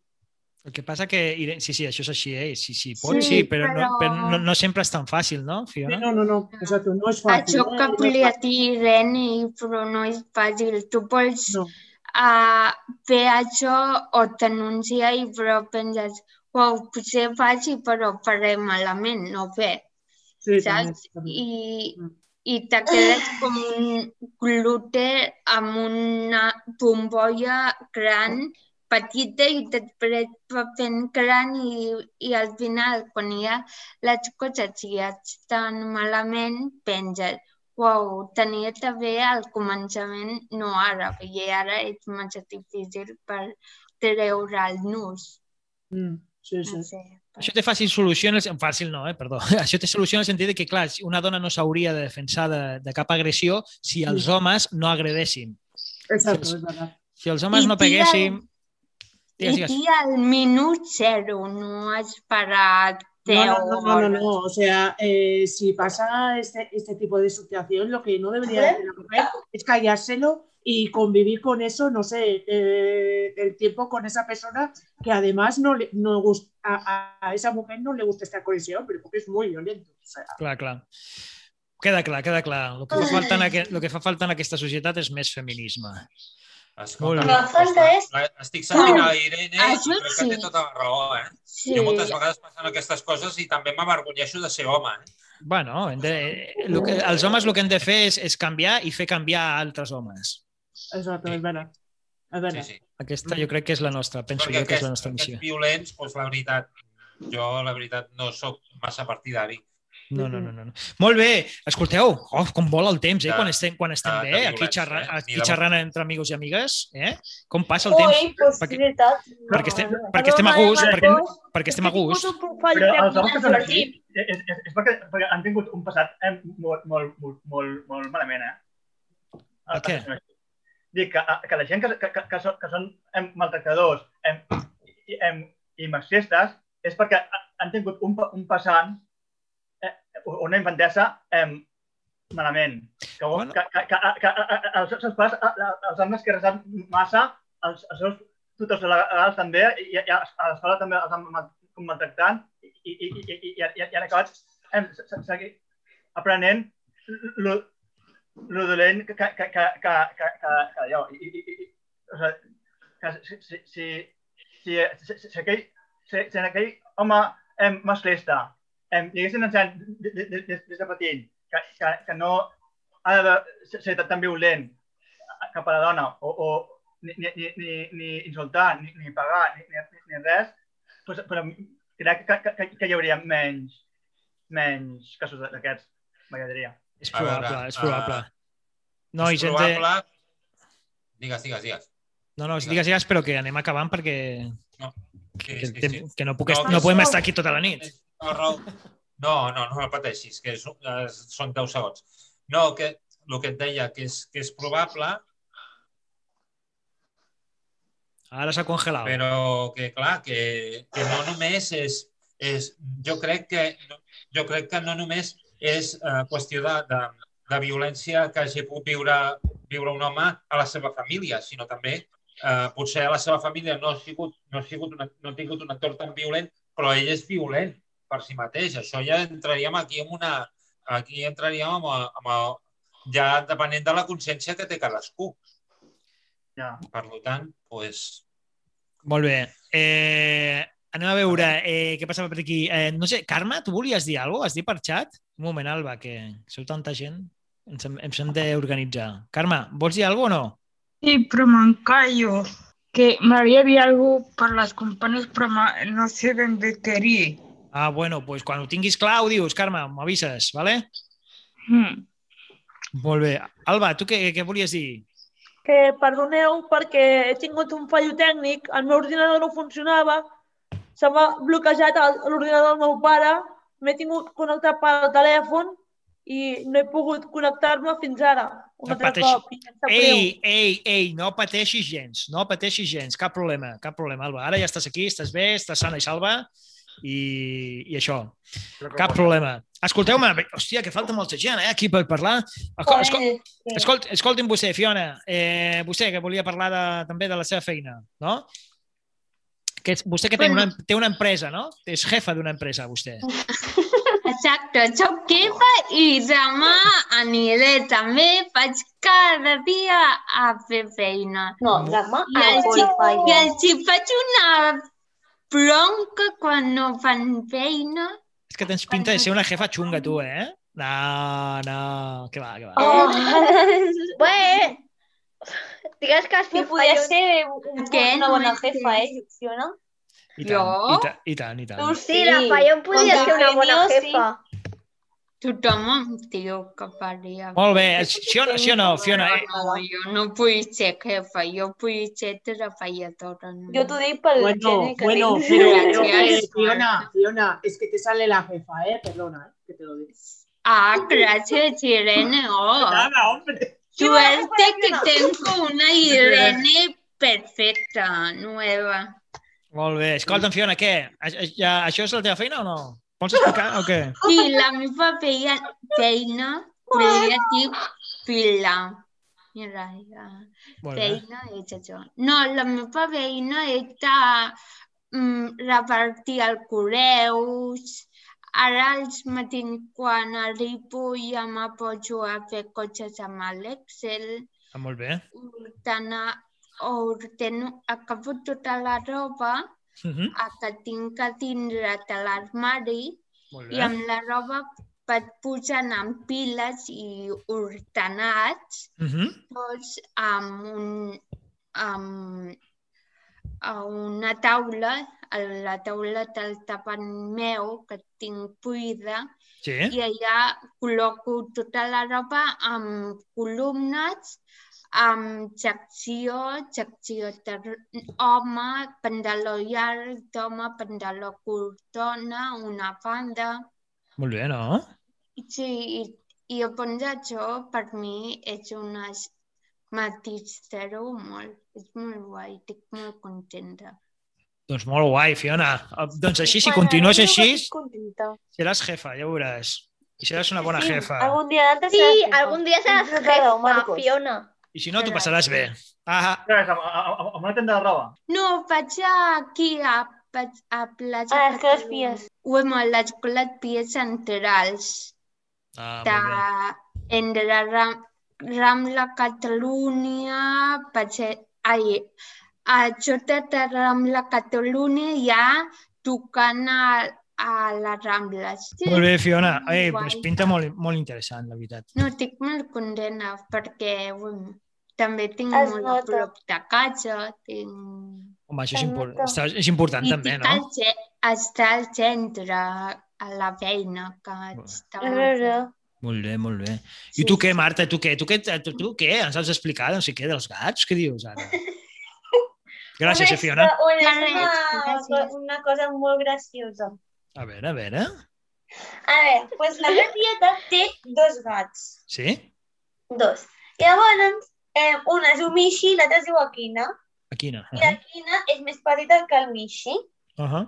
Speaker 5: El que passa que, Irene, sí, sí, això és així, eh? Sí, sí, pot,
Speaker 8: Sí,
Speaker 5: sí, però, No,
Speaker 8: però-
Speaker 5: però no, no sempre és tan fàcil, no, Fiona?
Speaker 8: no, no, no, exacto, no es fácil.
Speaker 7: Això que
Speaker 8: no es
Speaker 7: volia
Speaker 8: fácil.
Speaker 7: dir, Irene, però no és fàcil. Tu pots uh, fer això o t'anunciar i però penses, uau, potser faci, però faré malament, no fer.
Speaker 8: Sí,
Speaker 7: saps?
Speaker 8: també,
Speaker 7: I, i te quedes com un glúter amb una bombolla gran, petita i després va fent gran i, i al final, quan ha les coses i estan malament, penses, uau, tenia d'haver al començament, no ara, perquè ara és massa difícil per treure el nus.
Speaker 8: Mm, sí, sí.
Speaker 7: No sé.
Speaker 5: Això té fàcil solució, en el, fàcil no, eh? perdó. Això té solució en el sentit de que, clar, si una dona no s'hauria de defensar de, de cap agressió si els homes no agredessin.
Speaker 8: Exacto,
Speaker 5: Si
Speaker 8: verdad.
Speaker 5: Si els homes
Speaker 7: I
Speaker 5: no peguéssim...
Speaker 7: I
Speaker 5: Digues, digues.
Speaker 7: dir al minut zero, no
Speaker 8: No,
Speaker 7: 10
Speaker 8: no, no, no, no, no. O sea, eh, si pasa este, este tipo de situación, lo que no debería hacer la mujer es callárselo y convivir con eso, no sé, eh, el tiempo con esa persona que además no le, no gust- a, a esa mujer no le gusta estar con ese hombre porque es muy violento. O sea,
Speaker 5: Clar, clar. Queda clar, queda clar. El que, fa falta en aquest, el que fa falta en aquesta societat és més feminisme.
Speaker 9: Escolta.
Speaker 2: La falta és...
Speaker 9: estic sentint a Irene i
Speaker 7: Això
Speaker 9: crec que té
Speaker 7: sí.
Speaker 9: tota la raó, eh?
Speaker 7: Sí.
Speaker 9: Jo moltes vegades passen aquestes coses i també m'avergonyeixo de ser home, eh?
Speaker 5: Bueno, hem de, el que, els homes el que hem de fer és, és canviar i fer canviar a altres homes.
Speaker 8: Exacto, es verdad. Es verdad.
Speaker 9: Sí, sí.
Speaker 5: Aquesta jo crec que és la nostra, penso
Speaker 9: Perquè
Speaker 5: jo que és la nostra missió.
Speaker 9: aquests violents, doncs la veritat, jo la veritat no sóc massa partidari.
Speaker 5: No, no, no, no. no. Molt bé, escolteu, oh, com vola el temps, eh? Quan estem, quan estem
Speaker 9: de-
Speaker 5: bé,
Speaker 9: de
Speaker 5: aquí, xerrant,
Speaker 9: eh?
Speaker 5: Aquí xerrant entre amigos i amigues, eh? Com passa el temps?
Speaker 2: Ui, doncs és
Speaker 5: perquè,
Speaker 2: veritat.
Speaker 5: perquè, estem, perquè estem a gust, perquè, perquè estem a gust.
Speaker 3: Però els homes que són així és, és, és perquè, perquè han tingut un passat eh, molt, molt, molt, molt, molt malament, eh?
Speaker 5: Per què?
Speaker 3: Dic que, que la gent que, que, que, són, que són em, maltractadors em, i, em, i marxistes és perquè han tingut un, un passant, eh, una infantesa em, malament. Que, bueno. que, que, que, que, que els seus pares eh, els han esquerrasat massa, els, els seus tutors legals també, i, i a l'escola també els han mal- maltractant, i, i, i, i, i, i, han acabat se- seguir aprenent lo, dolent que, que, que, que, que, que, allò. I, i, i, o sigui, que si, si, si, si, si, si, aquell, si, si aquell home em, masclista em, li haguessin ensenyat des de, de, de, petit que, que, que no ha de ser, tan violent cap a la dona o, o ni, ni, ni, ni, insultar, ni, ni pagar, ni, ni, ni res, Pues, però crec que, que, que hi hauria menys, menys casos d'aquests, m'agradaria.
Speaker 5: És
Speaker 9: A veure,
Speaker 5: probable, és probable.
Speaker 9: eh,
Speaker 5: No, i
Speaker 9: és
Speaker 5: gent...
Speaker 9: probable... Digues, digues, digues.
Speaker 5: No, no, digues, digues, però que anem acabant perquè...
Speaker 9: No. Sí,
Speaker 5: Que,
Speaker 9: sí,
Speaker 5: que,
Speaker 9: sí.
Speaker 5: que no, puc
Speaker 9: No,
Speaker 5: no podem estar aquí tota la nit.
Speaker 9: No, no, no, no pateixis, que és, eh, són 10 segons. No, que el que et deia, que és, que és probable,
Speaker 5: Ara s'ha congelat.
Speaker 9: però que clar, que, que no només és, és jo crec que jo crec que no només és eh, qüestió de, de, de violència que hagi pogut viure, viure un home a la seva família, sinó també eh, potser a la seva família no ha, sigut, no, ha sigut una, no ha tingut un entorn tan violent, però ell és violent per si mateix. Això ja entraríem aquí en una... Aquí entraríem amb, amb, amb ja depenent de la consciència que té cadascú.
Speaker 3: Ja.
Speaker 9: Per tant, pues,
Speaker 5: Molt bé. Eh, anem a veure eh, què passava per aquí. Eh, no sé, Carme, tu volies dir alguna cosa? Has dit per xat? Un moment, Alba, que sou tanta gent. Ens hem, ens hem d'organitzar. Carme, vols dir alguna o no?
Speaker 6: Sí, però m'encallo. Que m'havia dit algú per les companyes, però no sé ben bé què dir.
Speaker 5: Ah, bueno, pues quan ho tinguis clar ho dius, Carme, m'avises, vale?
Speaker 6: Mm.
Speaker 5: Molt bé. Alba, tu què, què volies dir?
Speaker 2: Que perdoneu perquè he tingut un fallo tècnic, el meu ordinador no funcionava, se m'ha bloquejat el- l'ordinador del meu pare, m'he tingut connectat pel telèfon i no he pogut connectar-me fins ara. Un
Speaker 5: No
Speaker 2: altre
Speaker 5: pateixi.
Speaker 2: cop.
Speaker 5: Ei, ei, ei, no pateixis gens, no pateixis gens, cap problema, cap problema, Alba. Ara ja estàs aquí, estàs bé, estàs sana i salva i, i això, cap problema. Escolteu-me, hòstia, que falta molta gent eh, aquí per parlar. Escol, escol, escolt, escolti'm vostè, Fiona, eh, vostè que volia parlar de, també de la seva feina, no? Que és, vostè que té una, té una empresa, no? És jefa d'una empresa, vostè.
Speaker 7: Exacte, soc jefa i demà aniré també, faig cada dia a fer feina.
Speaker 2: No, demà
Speaker 7: I
Speaker 2: al
Speaker 7: els,
Speaker 2: Spotify.
Speaker 7: i els hi faig una bronca quan no fan feina.
Speaker 5: És que tens pinta de ser una jefa xunga, tu, eh? No, no, que va, que va.
Speaker 4: Oh. Bé, digues que si
Speaker 2: Sí,
Speaker 4: fallo-
Speaker 2: ser un- una bona
Speaker 7: No
Speaker 2: jefa, eh, Fiona?
Speaker 5: I tant, i, ta, i tant, i tant.
Speaker 2: Tu
Speaker 4: Sí, la Fallon podria
Speaker 2: Con
Speaker 4: ser una bona
Speaker 2: Eugenio, sí.
Speaker 4: jefa.
Speaker 7: Tothom em diu que faria.
Speaker 5: Molt bé, sí o no, sí o no Fiona? Eh,
Speaker 7: No, jo no vull ser jefa, jo vull ser treballadora. No.
Speaker 2: Jo t'ho dic pel
Speaker 8: Bueno,
Speaker 2: Jenny que
Speaker 8: bueno,
Speaker 2: tens.
Speaker 8: eh, Fiona, Fiona, es que te sale la jefa, ¿eh? Perdona, ¿eh? Que te lo digo.
Speaker 7: Ah, gracias, Irene. Oh,
Speaker 8: Nada, hombre.
Speaker 7: Suerte que tengo una Irene perfecta, nueva.
Speaker 5: Molt bé. Escolta'm, Fiona, què? Ja, això és la teva feina o no? Vols explicar o què?
Speaker 7: Sí, la meva feia, feina podria dir pila. Mira. Feina és això. No, la meva feina és de mm, repartir els correus. Ara els matins quan arribo ja me poso a fer coses amb l'Excel.
Speaker 5: Ah, molt bé.
Speaker 7: Ordenar, ordeno, acabo tota la roba
Speaker 5: Mhm.
Speaker 7: a que tinc a tindre a l'armari i amb la roba vaig posant en piles i ordenats
Speaker 5: Mhm.
Speaker 7: tots amb, un, amb a una taula, a la taula del tapant meu que tinc buida
Speaker 5: Sí.
Speaker 7: i allà col·loco tota la roba amb columnes amb secció, secció d'home, pantaló llarg d'home, pantaló curt dona, una banda.
Speaker 5: Molt bé, no?
Speaker 7: Sí, i, i llavors això per mi és una matisser-ho molt. És molt guai, estic molt contenta.
Speaker 5: Doncs molt guai, Fiona. Eh, Doncs així, si continues així, seràs jefa, ja ho veuràs. I seràs una bona
Speaker 2: Sí,
Speaker 5: jefa.
Speaker 2: Algun dia d'altres
Speaker 4: Sí,
Speaker 2: seràs jefa.
Speaker 4: algun dia seràs jefa,
Speaker 2: Marcos.
Speaker 4: Fiona.
Speaker 5: I si no, t'ho passaràs bé. Ah,
Speaker 3: és, amb, una tenda de roba?
Speaker 7: No, vaig aquí a, vaig a Plaça
Speaker 2: A les Escoles
Speaker 7: Catalunya.
Speaker 2: Pies.
Speaker 7: Bueno, a les Escoles Pies Centrals.
Speaker 5: ah
Speaker 7: de,
Speaker 5: molt bé.
Speaker 7: entre Ram, Rambla Catalunya, potser, ai, a sota de Rambla Catalunya ja tocant a, a les Rambles. Sí,
Speaker 5: Molt bé, Fiona. Ei,
Speaker 7: guai.
Speaker 5: es pinta molt, molt interessant, la veritat.
Speaker 7: No, estic molt contenta perquè bueno, també tinc
Speaker 2: Es
Speaker 7: molt a
Speaker 2: nota.
Speaker 7: prop de casa, tinc...
Speaker 5: Home, això és, impor està, és important
Speaker 7: I
Speaker 5: també, no?
Speaker 7: ce- Està al centre, a la feina, que està
Speaker 2: És veritat.
Speaker 5: Molt bé, molt bé. I tu què, Marta? Tu què? Tu què? Tu, tu què? Ens has d'explicar no sé què dels gats? Què dius ara? Gràcies,
Speaker 15: Una-
Speaker 5: Fiona.
Speaker 15: Una, una, una cosa molt graciosa.
Speaker 5: A veure, a veure.
Speaker 15: A veure, pues la meva tieta té dos gats.
Speaker 5: Sí?
Speaker 15: Dos. Llavors, eh, una es diu Mishi i l'altra es diu Aquina.
Speaker 5: Aquina.
Speaker 15: I l'Aquina és més petita que el Mishi.
Speaker 5: Uh -huh.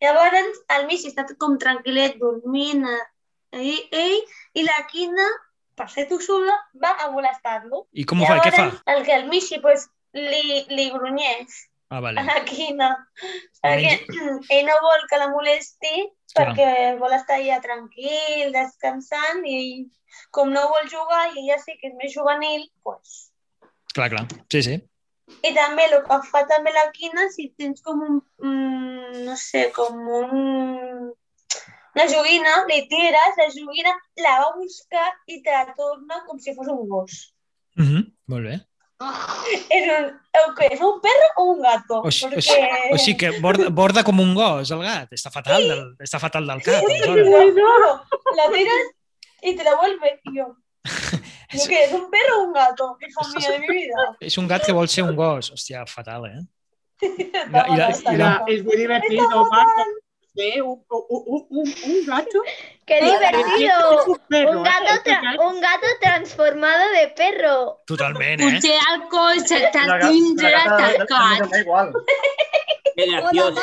Speaker 15: Llavors, el Mishi està com tranquil·let, dormint, eh, ell, ell i l'Aquina, per ser tossuda, va a molestar-lo.
Speaker 5: I com ho fa? Què fa?
Speaker 15: El que el Mishi pues, li, li grunyeix
Speaker 5: Ah, vale.
Speaker 15: a l'Aquina. Perquè ell no vol que la molesti
Speaker 5: Clar.
Speaker 15: perquè vol estar allà tranquil, descansant i com no vol jugar i ella sí que és més juvenil, pues...
Speaker 5: Clar, clar. Sí, sí.
Speaker 15: I també el que fa també la quina, si tens com un, mm, no sé, com un... una joguina, li tires, la joguina la va buscar i te la torna com si fos un gos.
Speaker 5: Uh -huh. Molt bé.
Speaker 15: És un, o què, és un perro o un gato?
Speaker 5: O, si, o,
Speaker 15: Perquè...
Speaker 5: si, o sigui que borda, borda com un gos, el gat. Està fatal del, està fatal del cap,
Speaker 15: Te
Speaker 5: aleshores.
Speaker 15: lo juro, la tiras y te la vuelve, yo. ¿Yo qué? ¿Es un perro o un gato? Hija mía de mi vida.
Speaker 5: És un gat que vol ser un gos. Hòstia, fatal, eh? I la-
Speaker 15: fatal,
Speaker 5: i la-
Speaker 15: está
Speaker 8: Es muy Sí, un, un, un, un, un gato.
Speaker 14: ¡Qué divertido!
Speaker 8: Un perro,
Speaker 14: Un gato,
Speaker 8: ¿eh?
Speaker 14: tra- un gato transformado de perro.
Speaker 5: Totalment, eh?
Speaker 7: Potser el cos
Speaker 3: La
Speaker 7: està
Speaker 3: ga-
Speaker 7: dintre
Speaker 3: la gata
Speaker 7: del
Speaker 3: de-
Speaker 7: gat.
Speaker 3: de- de- igual.
Speaker 13: Qué gracioso.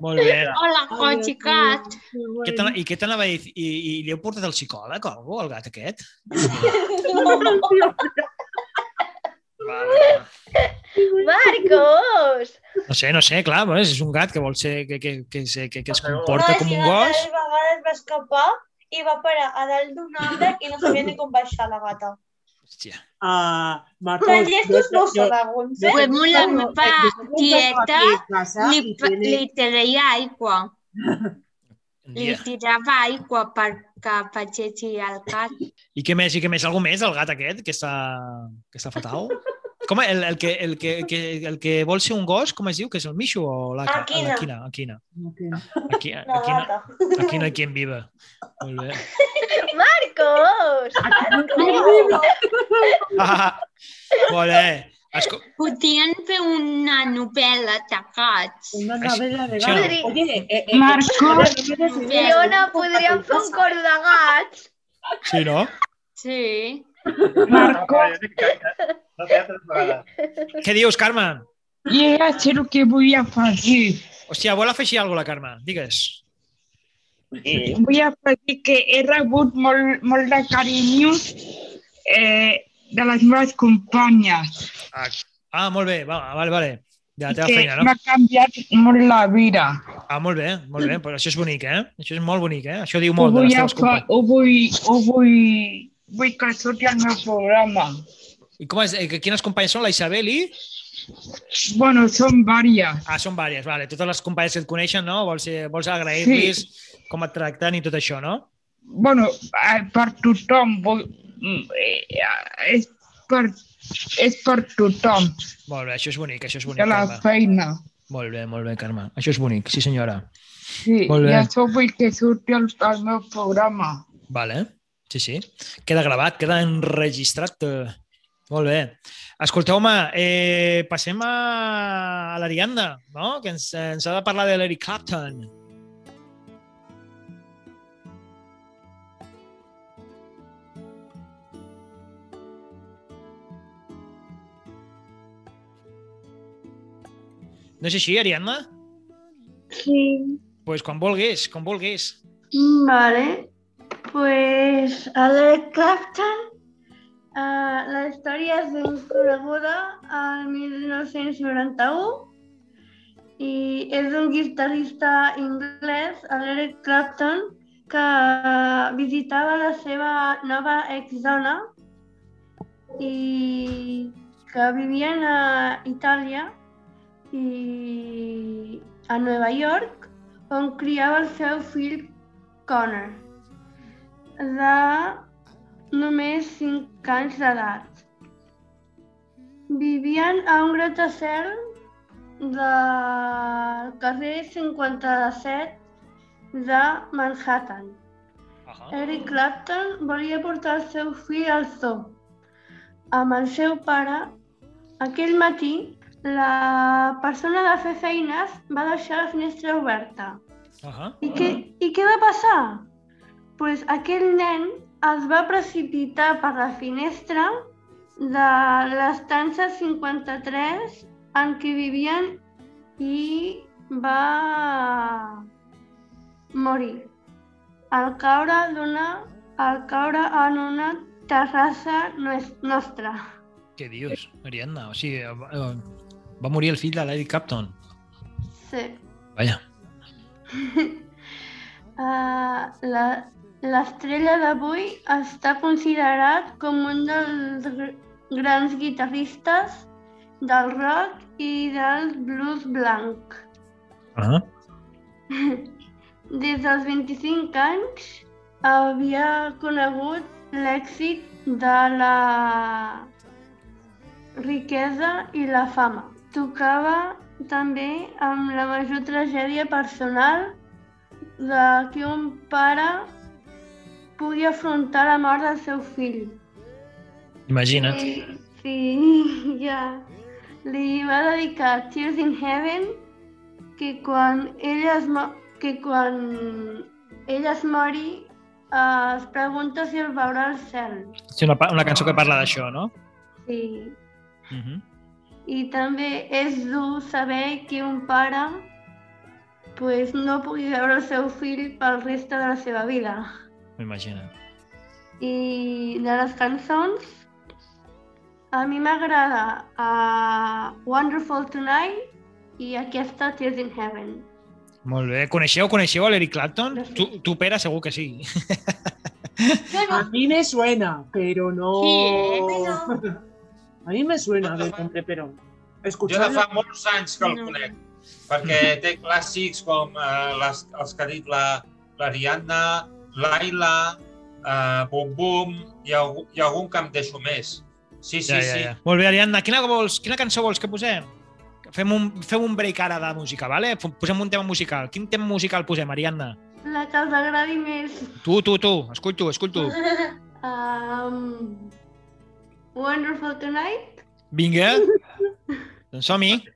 Speaker 5: Molt bé.
Speaker 7: Hola, cochicat.
Speaker 5: Què t'ana- I què t'anava a dir? I, I li heu portat al psicòleg o algú, el gat aquest?
Speaker 14: ¡Marcos!
Speaker 5: No sé, no sé, clar, és un gat que vol ser, que, que, que, que, que, que es comporta com un
Speaker 15: una
Speaker 5: gos.
Speaker 15: les vegades va escapar i va parar a dalt d'un arbre i no sabia ni com baixar la gata.
Speaker 5: Hòstia.
Speaker 8: Ah, Marcos.
Speaker 15: Els gestos no són alguns, eh?
Speaker 8: Tengo
Speaker 7: la meva tieta li, li treia aigua. Li
Speaker 5: dia.
Speaker 7: tirava aigua perquè faci el gat.
Speaker 5: I què més? I què més? Algú més, el gat aquest, que està, que està fatal? Com el, el, que, el, que, el, que, el que vol ser un gos, com es diu? Que és el Mishu o la,
Speaker 15: Aquina.
Speaker 5: Aquina? Aquina. Aquí,
Speaker 15: La
Speaker 5: aquí, no,
Speaker 15: gata.
Speaker 5: aquí no hi quien viva. Molt bé.
Speaker 14: ¡Marcos!
Speaker 5: Ah, molt bé. Esco...
Speaker 7: Podien fer una novel·la de gats.
Speaker 8: Una novela de
Speaker 5: no?
Speaker 8: gato. Oye, eh, eh,
Speaker 6: Marcos.
Speaker 14: Fiona, podríem fer un coro de gats.
Speaker 5: Sí, no?
Speaker 7: Sí.
Speaker 6: Marcos.
Speaker 3: Vegades.
Speaker 5: Què dius, Carme?
Speaker 6: I era ser el que vull afegir.
Speaker 5: Hòstia, vol afegir alguna cosa, la Carme? Digues.
Speaker 6: Eh, vull afegir que he rebut molt, molt de carinyo eh, de les meves companyes.
Speaker 5: Ah, ah molt bé, va, vale, vale. De la teva
Speaker 6: que
Speaker 5: feina, no?
Speaker 6: m'ha canviat molt la vida.
Speaker 5: Ah, molt bé, molt bé. Pues això és bonic, eh? Això és molt bonic, eh? Això diu
Speaker 6: Ho
Speaker 5: molt de
Speaker 6: vull,
Speaker 5: les teves
Speaker 6: afa,
Speaker 5: companys.
Speaker 6: ho vull, ho vull, vull que surti al meu programa.
Speaker 5: I com és, eh, quines companyes són? La Isabel i...
Speaker 6: Bueno, són vàries.
Speaker 5: Ah, són vàries, vale. Totes les companyes que et coneixen, no? Vols, eh, vols agrair-los com et tracten i tot això, no?
Speaker 6: Bueno, eh, per tothom. Vull, és, per, és per tothom,
Speaker 5: Molt bé, això és bonic, això és bonic,
Speaker 6: de la
Speaker 5: Carme.
Speaker 6: feina.
Speaker 5: Molt bé, molt bé, Carme. Això és bonic, sí senyora.
Speaker 6: Sí,
Speaker 5: Molt bé.
Speaker 6: i això vull que surti al, al meu programa.
Speaker 5: Vale, sí, sí. Queda gravat, queda enregistrat. eh. Molt bé. Escolteu-me, eh, passem a, a l'Ariadna, no? que ens, ens ha de parlar de l'Eric Clapton. No és així, Ariadna?
Speaker 15: Sí.
Speaker 5: Pues quan vulguis, quan vulguis.
Speaker 15: Vale. Pues Alec Clapton, uh, la història és ben coneguda al 1991 i és un guitarrista anglès, Alec Clapton, que visitava la seva nova exdona i que vivien a Itàlia i a Nova York on criava el seu fill Connor, de només 5 anys d'edat.
Speaker 16: vivien a un gratacel del carrer 57 de Manhattan. Eric Clapton volia portar el seu fill al zoo. Amb el seu pare, aquell matí, la persona de fer feines va deixar la finestra oberta.
Speaker 5: Ahà.
Speaker 16: I què, I què va passar? Pues aquell nen es va precipitar per la finestra de l'estança 53 en què vivien i va morir al caure al caure en una terrassa nostra.
Speaker 5: Què dius, Ariadna? O sigui, va, morir el fill de l'Eric Clapton.
Speaker 16: Sí.
Speaker 5: Vaja.
Speaker 16: Uh, la, L'estrella d'avui està considerat com un dels gr- grans guitarristes del rock i del blues blanc.
Speaker 5: Ah.
Speaker 16: Des dels 25 anys havia conegut l'èxit de la riquesa i la fama. Tocava també amb la major tragèdia personal de que un pare pugui afrontar la mort del seu fill.
Speaker 5: Imagina't.
Speaker 16: Sí, sí, ja. Li va dedicar Tears in Heaven, que quan ell es, mo que quan ell es mori eh, es pregunta si el veurà al cel.
Speaker 5: Sí, una, una cançó que parla d'això, no?
Speaker 16: Sí.
Speaker 5: Uh -huh.
Speaker 16: I també és dur saber que un pare pues, no pugui veure el seu fill pel reste de la seva vida.
Speaker 5: M'imagino.
Speaker 16: I de les cançons, a mi m'agrada uh, Wonderful Tonight i aquesta Tears in Heaven.
Speaker 5: Molt bé. Coneixeu, coneixeu l'Eric Clapton? Tu, tu, Pere, segur que sí.
Speaker 8: A mí me suena, pero no.
Speaker 16: Sí,
Speaker 8: A mí me suena de nombre, pero.
Speaker 9: Jo de fa molts anys que el conec, perquè té clàssics com eh, les, els que ha dit la- l'Ariadna, Laila, eh, Bum Bum, i, algú, i algun que em deixo més. Sí, sí,
Speaker 5: ja,
Speaker 9: sí.
Speaker 5: ja, ja. Molt bé, Ariadna, quina, vols, quina cançó vols que posem? Fem un, fem un break ara de música, vale? Posem un tema musical. Quin tema musical posem, Ariadna?
Speaker 16: La que els agradi més.
Speaker 5: Tu, tu, tu. Escull tu, escull tu.
Speaker 16: Um, Wonderful Tonight?
Speaker 5: Vinga. doncs som-hi.
Speaker 11: It's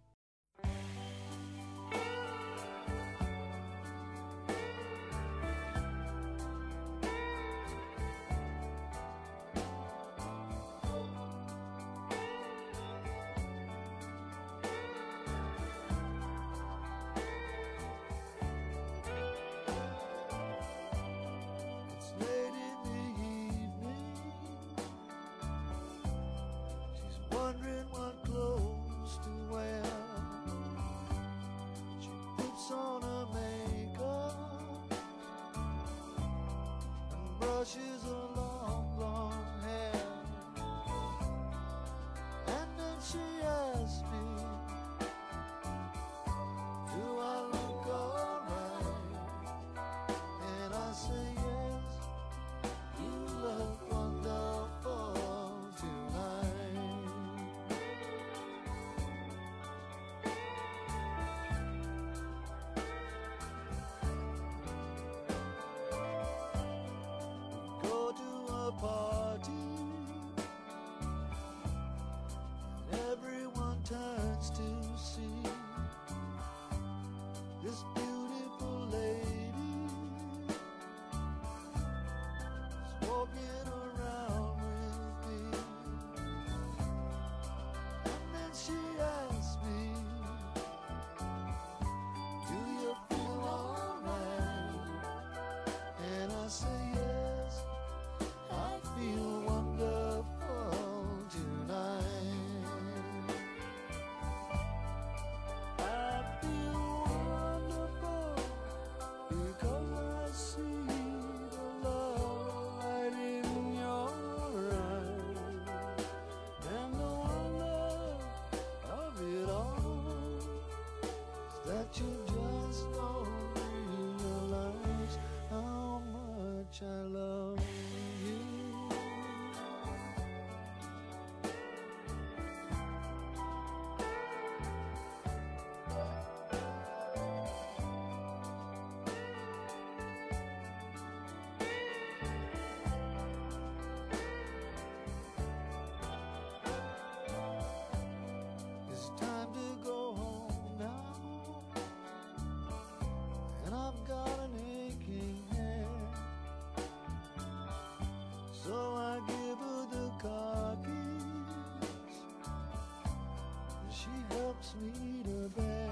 Speaker 11: helps me to bear.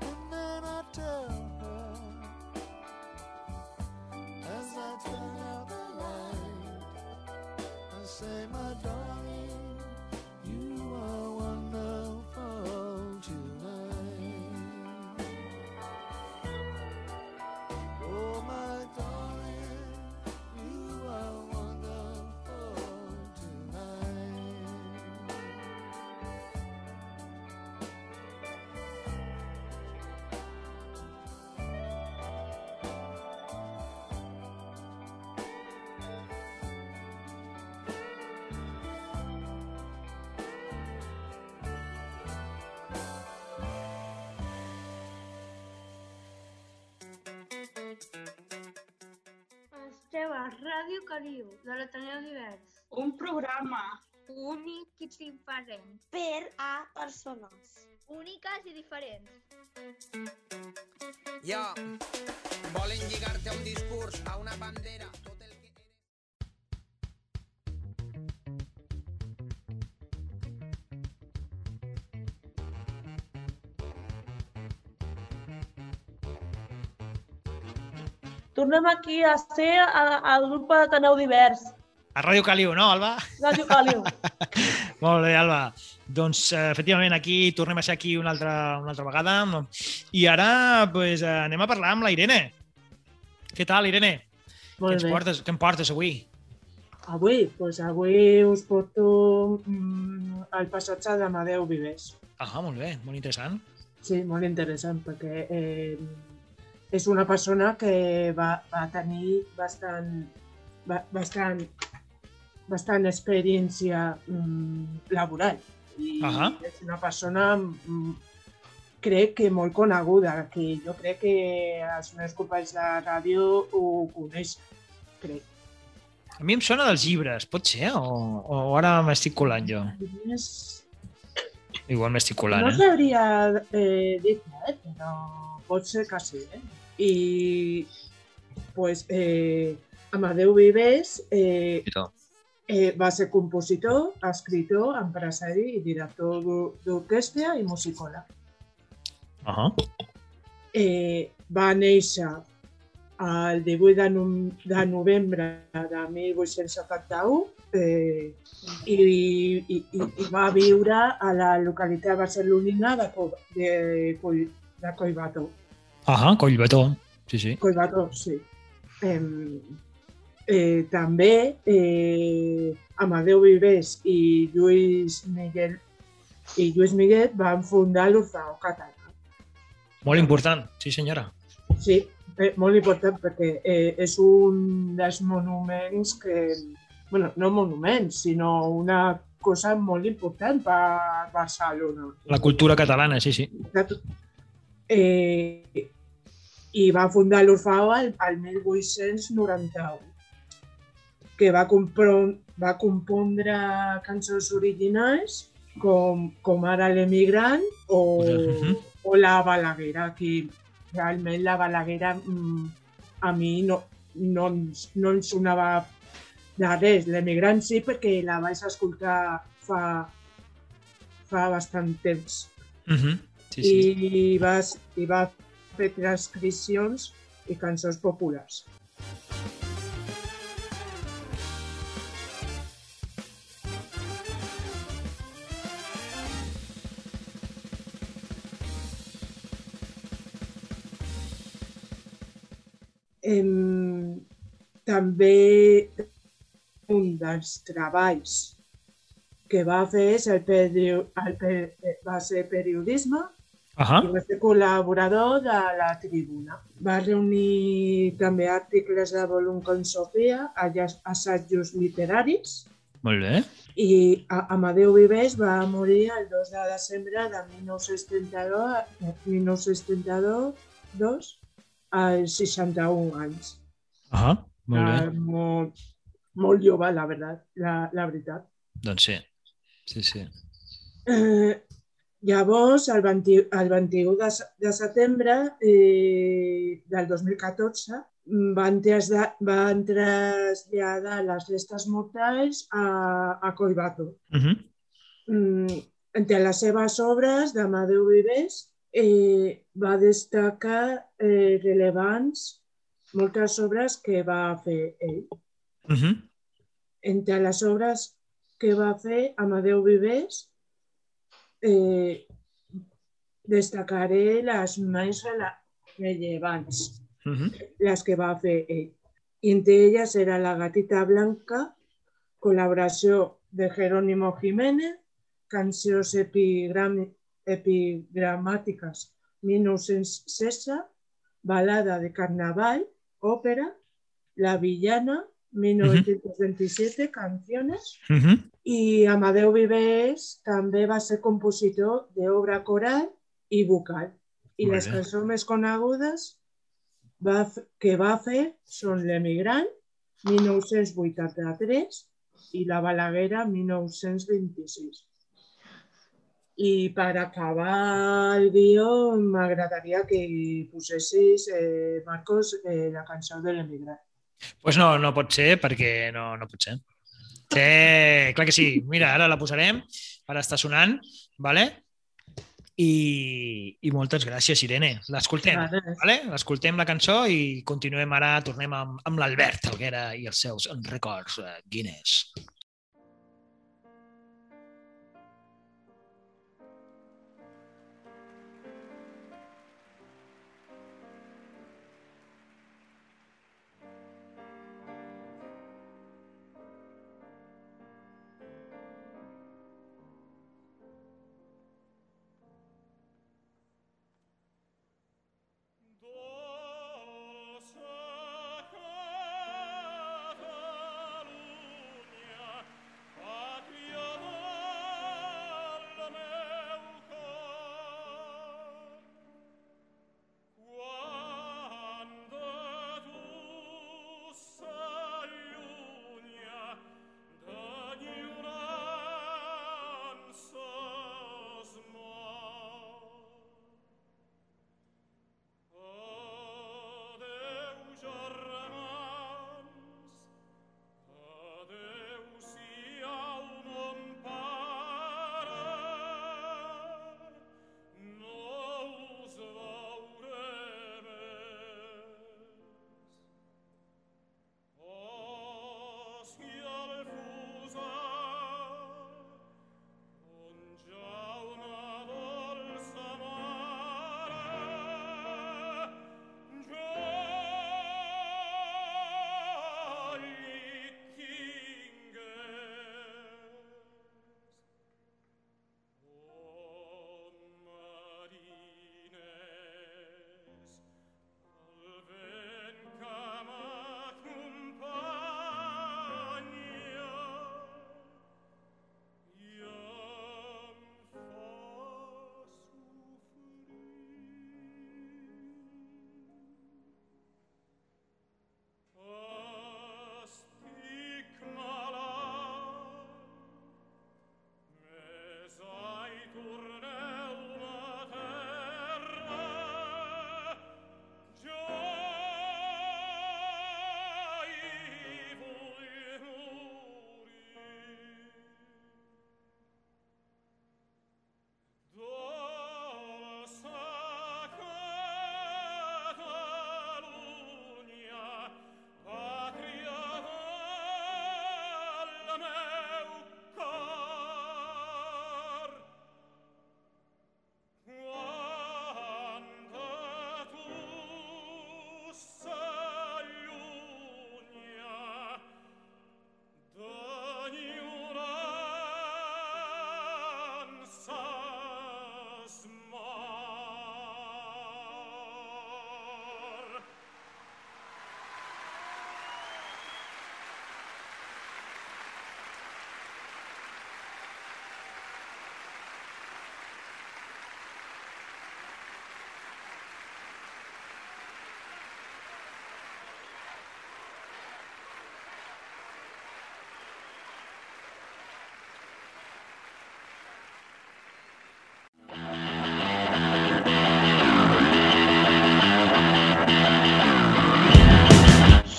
Speaker 11: And then I tell her, as I turn out the light, I say, my darling.
Speaker 16: Esteu a Ràdio Caliu, de l'Ateneu Divers.
Speaker 7: Un programa únic i diferent.
Speaker 15: Per a persones.
Speaker 14: Úniques i diferents.
Speaker 17: Jo, volen lligar-te a un discurs, a una bandera,
Speaker 2: Tornem aquí a ser al grup d'Ateneu Divers.
Speaker 5: A Ràdio Caliu, no, Alba?
Speaker 2: Ràdio Caliu.
Speaker 5: Molt bé, Alba. Doncs, eh, efectivament, aquí tornem a ser aquí una altra, una altra vegada. I ara pues, eh, anem a parlar amb la Irene. Què tal, Irene?
Speaker 8: Molt
Speaker 5: què,
Speaker 8: bé.
Speaker 5: portes, què em portes avui?
Speaker 8: Avui, doncs avui us porto mm, el passatge d'Amadeu Vives.
Speaker 5: Ah, molt bé, molt interessant.
Speaker 8: Sí, molt interessant, perquè eh, és una persona que va, va tenir bastant, ba, bastant, bastant experiència mm, laboral. I
Speaker 5: Ahà.
Speaker 8: és una persona, mm, crec que molt coneguda, que jo crec que els meus companys de ràdio ho coneixen, crec.
Speaker 5: A mi em sona dels llibres, pot ser? O, o ara m'estic colant jo?
Speaker 8: És...
Speaker 5: Igual m'estic colant,
Speaker 8: No
Speaker 5: eh?
Speaker 8: sabria eh, dir eh, però pot ser que sí. Eh? I pues, eh, Amadeu Vives eh, eh, va ser compositor, escritor, empresari i director d'or- d'orquestra i musicòleg.
Speaker 5: Uh
Speaker 8: Eh, va néixer el 18 de, no de novembre de 1871 eh, i, i, i, i va viure a la localitat barcelonina de, Co de, de Collbató.
Speaker 5: Ahà, Collbató. Sí, sí.
Speaker 8: Collbató, sí. Eh, eh, també eh, Amadeu Vives i Lluís Miguel i Lluís Miguel van fundar l'Orfeó Català.
Speaker 5: Molt important, sí senyora.
Speaker 8: Sí, eh, molt important perquè eh, és un dels monuments que... bueno, no monuments, sinó una cosa molt important per Barcelona.
Speaker 5: La cultura catalana, sí, sí.
Speaker 8: Eh, I va fundar l'Orfeó al, al 1891, que va, compro, va compondre cançons originals com, com ara l'Emigrant o,
Speaker 5: Mhm.
Speaker 8: o la Balaguera, que realment la Balaguera mm, a mi no, no, no em sonava de res. L'Emigrant sí, perquè la vaig escoltar fa, fa bastant temps.
Speaker 5: Mhm. Sí, sí.
Speaker 8: I, va, i va fer transcripcions i cançons populars. Em, també un dels treballs que va fer és el, perio, el per, va ser periodisme
Speaker 5: Ahà.
Speaker 8: i va ser col·laborador de la Tribuna. Va reunir també articles de volum com Sofia, assajos literaris,
Speaker 5: Molt bé.
Speaker 8: i Amadeu Vives va morir el 2 de desembre de 1932, eh, 1932 dos, als 61 anys.
Speaker 5: Ahà, molt
Speaker 8: Ah,
Speaker 5: bé.
Speaker 8: molt, molt jove, la veritat. La, la veritat.
Speaker 5: Doncs sí. Sí, sí.
Speaker 8: Eh, llavors, el, 20, el 21 de, de setembre eh, del 2014 mm, van, traslladar, van traslladar les restes mortals a, a Collbató.
Speaker 5: Mhm.
Speaker 8: Mm, entre les seves obres d'Amadeu Vives eh, va destacar eh, rellevants moltes obres que va fer ell.
Speaker 5: Mhm.
Speaker 8: entre les obres que va fer Amadeu Vivers, eh, destacaré les més rela- rellevants, les que va fer ell. I entre elles era La gatita blanca, col·laboració de Jerónimo Jiménez, cancions epigram epigramàtiques 1916, balada de carnaval, òpera, La villana, 1927, canciones, i Amadeu Vivers també va ser compositor d'obra coral i vocal. I
Speaker 5: Molt
Speaker 8: les cançons més conegudes va, que va fer són L'emigrant, 1983, i La balaguera, 1926. I per acabar el guió m'agradaria que posessis, eh, Marcos, eh, la cançó de l'emigrant.
Speaker 5: Pues no, no pot ser, perquè no, no pot ser. Sí, clar que sí. Mira, ara la posarem, ara està sonant, vale? I, i moltes gràcies, Irene. L'escoltem,
Speaker 8: Vale.
Speaker 5: l'escoltem la cançó i continuem ara, tornem amb, amb l'Albert Alguera i els seus records eh, Guinness.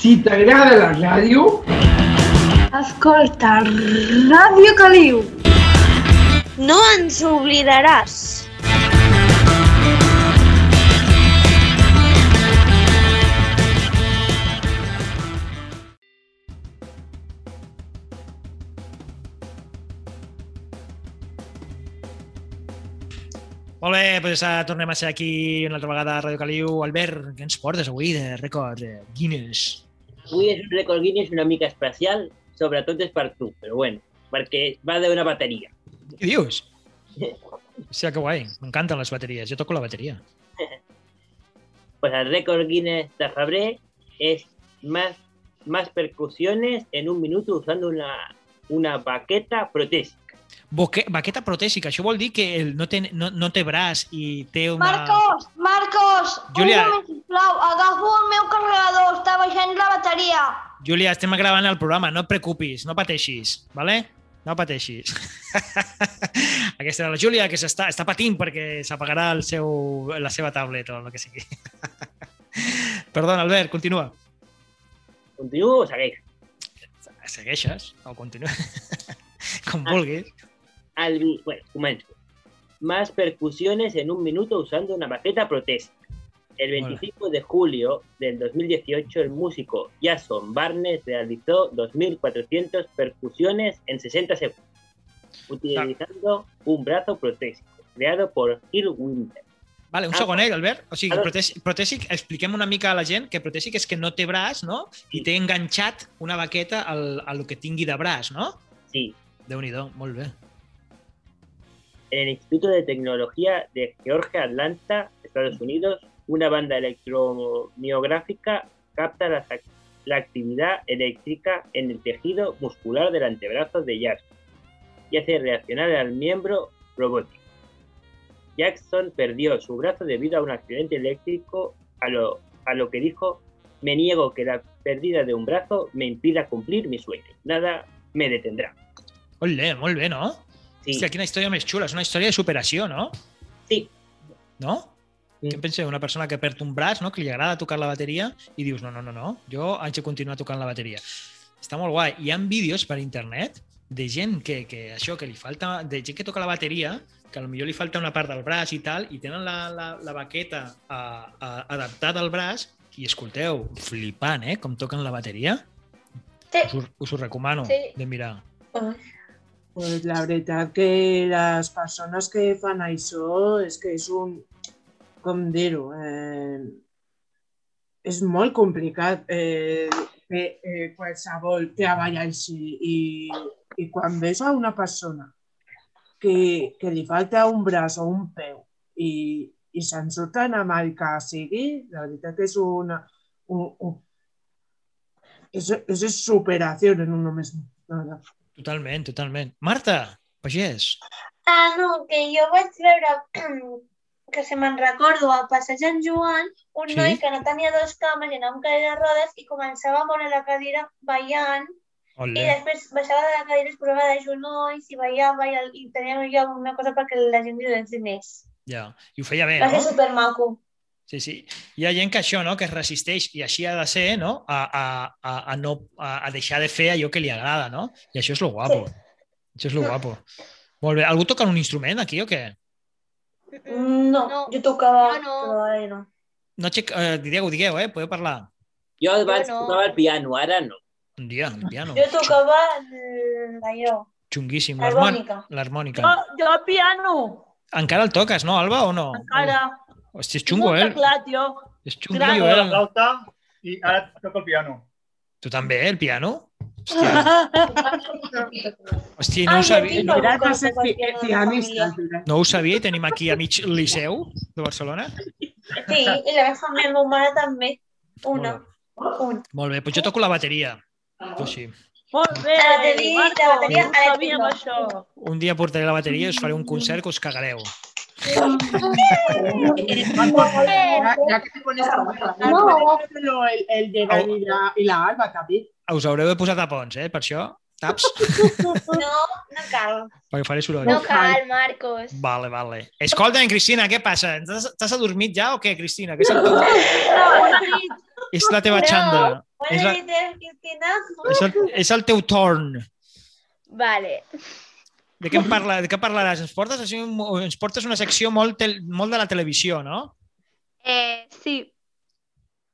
Speaker 10: Si t'agrada la ràdio...
Speaker 16: Escolta, Ràdio Caliu.
Speaker 15: No ens oblidaràs.
Speaker 5: Molt bé, doncs tornem a ser aquí una altra vegada a Ràdio Caliu. Albert, què ens portes avui de rècord Guinness?
Speaker 13: Avui és un rècord Guinness una mica especial, sobretot és per tu, però bueno, perquè va d'una bateria.
Speaker 5: Què dius? Sí, que guai. M'encanten les bateries. Jo toco la bateria.
Speaker 13: Pues el récord Guinness de febrer es más, más percusiones en un minuto usando una, una baqueta protésica.
Speaker 5: Boque, baqueta protèsica. Això vol dir que el no, té, no, no té braç i té una...
Speaker 14: Marcos, Marcos,
Speaker 5: Júlia.
Speaker 14: un moment, sisplau, agafo el meu carregador, està baixant la bateria.
Speaker 5: Júlia, estem gravant el programa, no et preocupis, no pateixis, vale? No pateixis. Aquesta era la Júlia, que s'està està patint perquè s'apagarà el seu, la seva tablet o el que sigui. Perdona, Albert, continua.
Speaker 13: ¿Continúo o segueix?
Speaker 5: Segueixes o continua. Com vulguis.
Speaker 13: Al, bueno, comenzo. Más percusiones en un minuto usando una baqueta protésica. El 25 de julio del 2018, el músico Jason Barnes realizó 2.400 percusiones en 60 segundos, utilizando un brazo protésico creado por Gil Winter.
Speaker 5: Vale, un
Speaker 13: Ah,
Speaker 5: segon, eh, Albert? O sigui, protèsic, protèsic, expliquem una mica a la gent que protèsic és que no té braç, no? I té enganxat una baqueta al, a lo que tingui de braç, no?
Speaker 13: Sí.
Speaker 5: Déu-n'hi-do, molt bé.
Speaker 13: En el Instituto de Tecnología de Georgia, Atlanta, Estados Unidos, una banda electromiográfica capta la, actividad eléctrica en el tejido muscular del antebrazo de Jackson y hace reaccionar al miembro robótico. Jackson perdió su brazo debido a un accidente eléctrico, a lo que dijo, me niego que la pérdida de un brazo me impida cumplir mi sueño. Nada me detendrá.
Speaker 5: Ole, molt bé, no?
Speaker 13: Sí.
Speaker 5: Hòstia, quina història més xula. És una història de superació, no?
Speaker 13: Sí.
Speaker 5: No? Què en penseu? Una persona que perd un braç, no? que li agrada tocar la bateria i dius, no, no, no, no, jo haig de continuar tocant la bateria. Està molt guai. Hi ha vídeos per internet de gent que, que això, que li falta, de gent que toca la bateria, que potser li falta una part del braç i tal, i tenen la, la, la baqueta a, a, adaptada al braç, i escolteu, flipant, eh, com toquen la bateria.
Speaker 15: Sí.
Speaker 5: Us, ho- us ho recomano
Speaker 15: Sí.
Speaker 5: de mirar.
Speaker 8: Pues la veritat que les persones que fan això és que és un... Com dir-ho? Eh, és molt complicat eh, fer eh, qualsevol treball així i, i quan ves a una persona que, que li falta un braç o un peu i, i se'n surten amb el que sigui, la veritat és una... Un, un, és, és superació en un només. Nada.
Speaker 5: Totalment, totalment. Marta, pagès.
Speaker 15: Ah, no, que jo vaig veure, que se me'n recordo, a Passeig en Joan, un
Speaker 5: Sí?
Speaker 15: noi que no tenia dos cames i anava amb cadira de rodes i començava a moure la cadira ballant i
Speaker 5: Ole.
Speaker 15: després baixava de la cadira, es posava de genolls i ballava i, i tenia ja una cosa perquè la gent li ensenyés.
Speaker 5: Ja, i ho feia bé,
Speaker 15: Va ser
Speaker 5: no?
Speaker 15: supermaco.
Speaker 5: Sí, sí. Hi ha gent que això, no?, que es resisteix i així ha de ser, no?, a, a, a, a, no, a, a deixar de fer allò que li agrada, no? I això és lo guapo. Això és lo guapo. Molt bé. Algú toca un instrument aquí o què?
Speaker 15: No, no. jo tocava, no, no. no.
Speaker 5: No, xec, eh, digueu, digueu, eh? Podeu parlar.
Speaker 13: Jo abans
Speaker 15: no.
Speaker 13: tocava el piano, ara no.
Speaker 5: Un dia, un piano.
Speaker 15: Jo tocava el- allò.
Speaker 5: Xunguíssim.
Speaker 15: L'harmònica.
Speaker 5: L'harmònica.
Speaker 2: Jo, jo el piano,
Speaker 5: Encara el toques, no, Alba, o no?
Speaker 2: encara.
Speaker 5: Hòstia, és xungo,
Speaker 2: un
Speaker 5: eh?
Speaker 2: teclat, jo.
Speaker 5: És
Speaker 3: Toco
Speaker 5: xunguillo,
Speaker 3: la
Speaker 5: eh?
Speaker 3: flauta i ara toco el piano.
Speaker 5: Tu també, eh, el piano? Hòstia, no ho sabia, no, no ho sabia i tenim aquí a mig Liceu de Barcelona.
Speaker 15: Sí, i la meva meva mare també. Una. Un.
Speaker 5: Molt bé, doncs jo toco la bateria. Jo sí.
Speaker 2: Molt bé,
Speaker 15: La bateria- la bateria
Speaker 2: no sabíem això.
Speaker 5: Un dia portaré la bateria i us faré un concert que us cagareu.
Speaker 8: Ya que te pones a
Speaker 15: No.
Speaker 8: el, el de Dani y la, y la Alba también.
Speaker 5: Us haureu de posar tapons, eh? Per això, taps,
Speaker 15: No, no cal.
Speaker 5: perquè faré soroll.
Speaker 14: No cal, Marcos.
Speaker 5: Vale, vale. Escolta'm, Cristina, què passa? T'has adormit ja o què, Cristina? Que és, el teu... és la teva xandra. És, la... és, el... és el teu torn.
Speaker 14: Vale.
Speaker 5: De què, parla... de què parlaràs? Ens portes, així, ens portes una secció molt, tel... molt de la televisió, no?
Speaker 14: Eh, sí,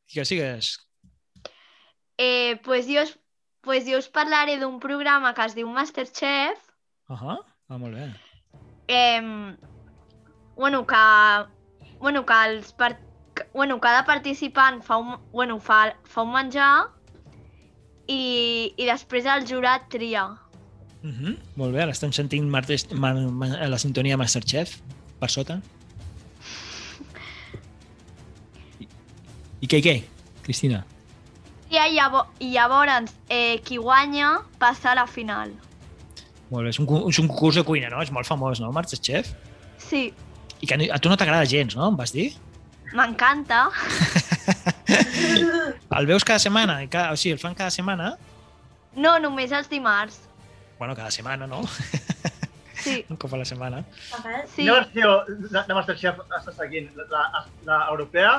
Speaker 5: Que sigues.
Speaker 14: eh, pues, jo, us- pues jo us parlaré d'un programa que es diu Masterchef.
Speaker 5: Uh -huh. Ah, molt bé.
Speaker 14: Eh, bueno, que, bueno, que els par... que- bueno, cada participant fa un, bueno, fa, fa un menjar i, i després el jurat tria.
Speaker 5: Uh -huh. Molt bé, ara estem sentint Martes, ma, ma, la sintonia Masterchef per sota. I, i què, i què, Cristina?
Speaker 14: I, llavors, i llavors eh, qui guanya passa a la final.
Speaker 5: Molt bé, és un, és un concurs de cuina, no? És molt famós, no, Masterchef?
Speaker 14: Sí,
Speaker 5: I que a tu no t'agrada gens, no? Em vas dir?
Speaker 14: m'encanta.
Speaker 5: El veus cada setmana? o sigui, el fan cada setmana?
Speaker 14: No, només els dimarts.
Speaker 5: Bueno, cada setmana, no?
Speaker 14: Sí.
Speaker 5: Un cop a la setmana.
Speaker 14: Sí.
Speaker 3: Quina versió de, de Masterchef estàs seguint? La, la, la europea,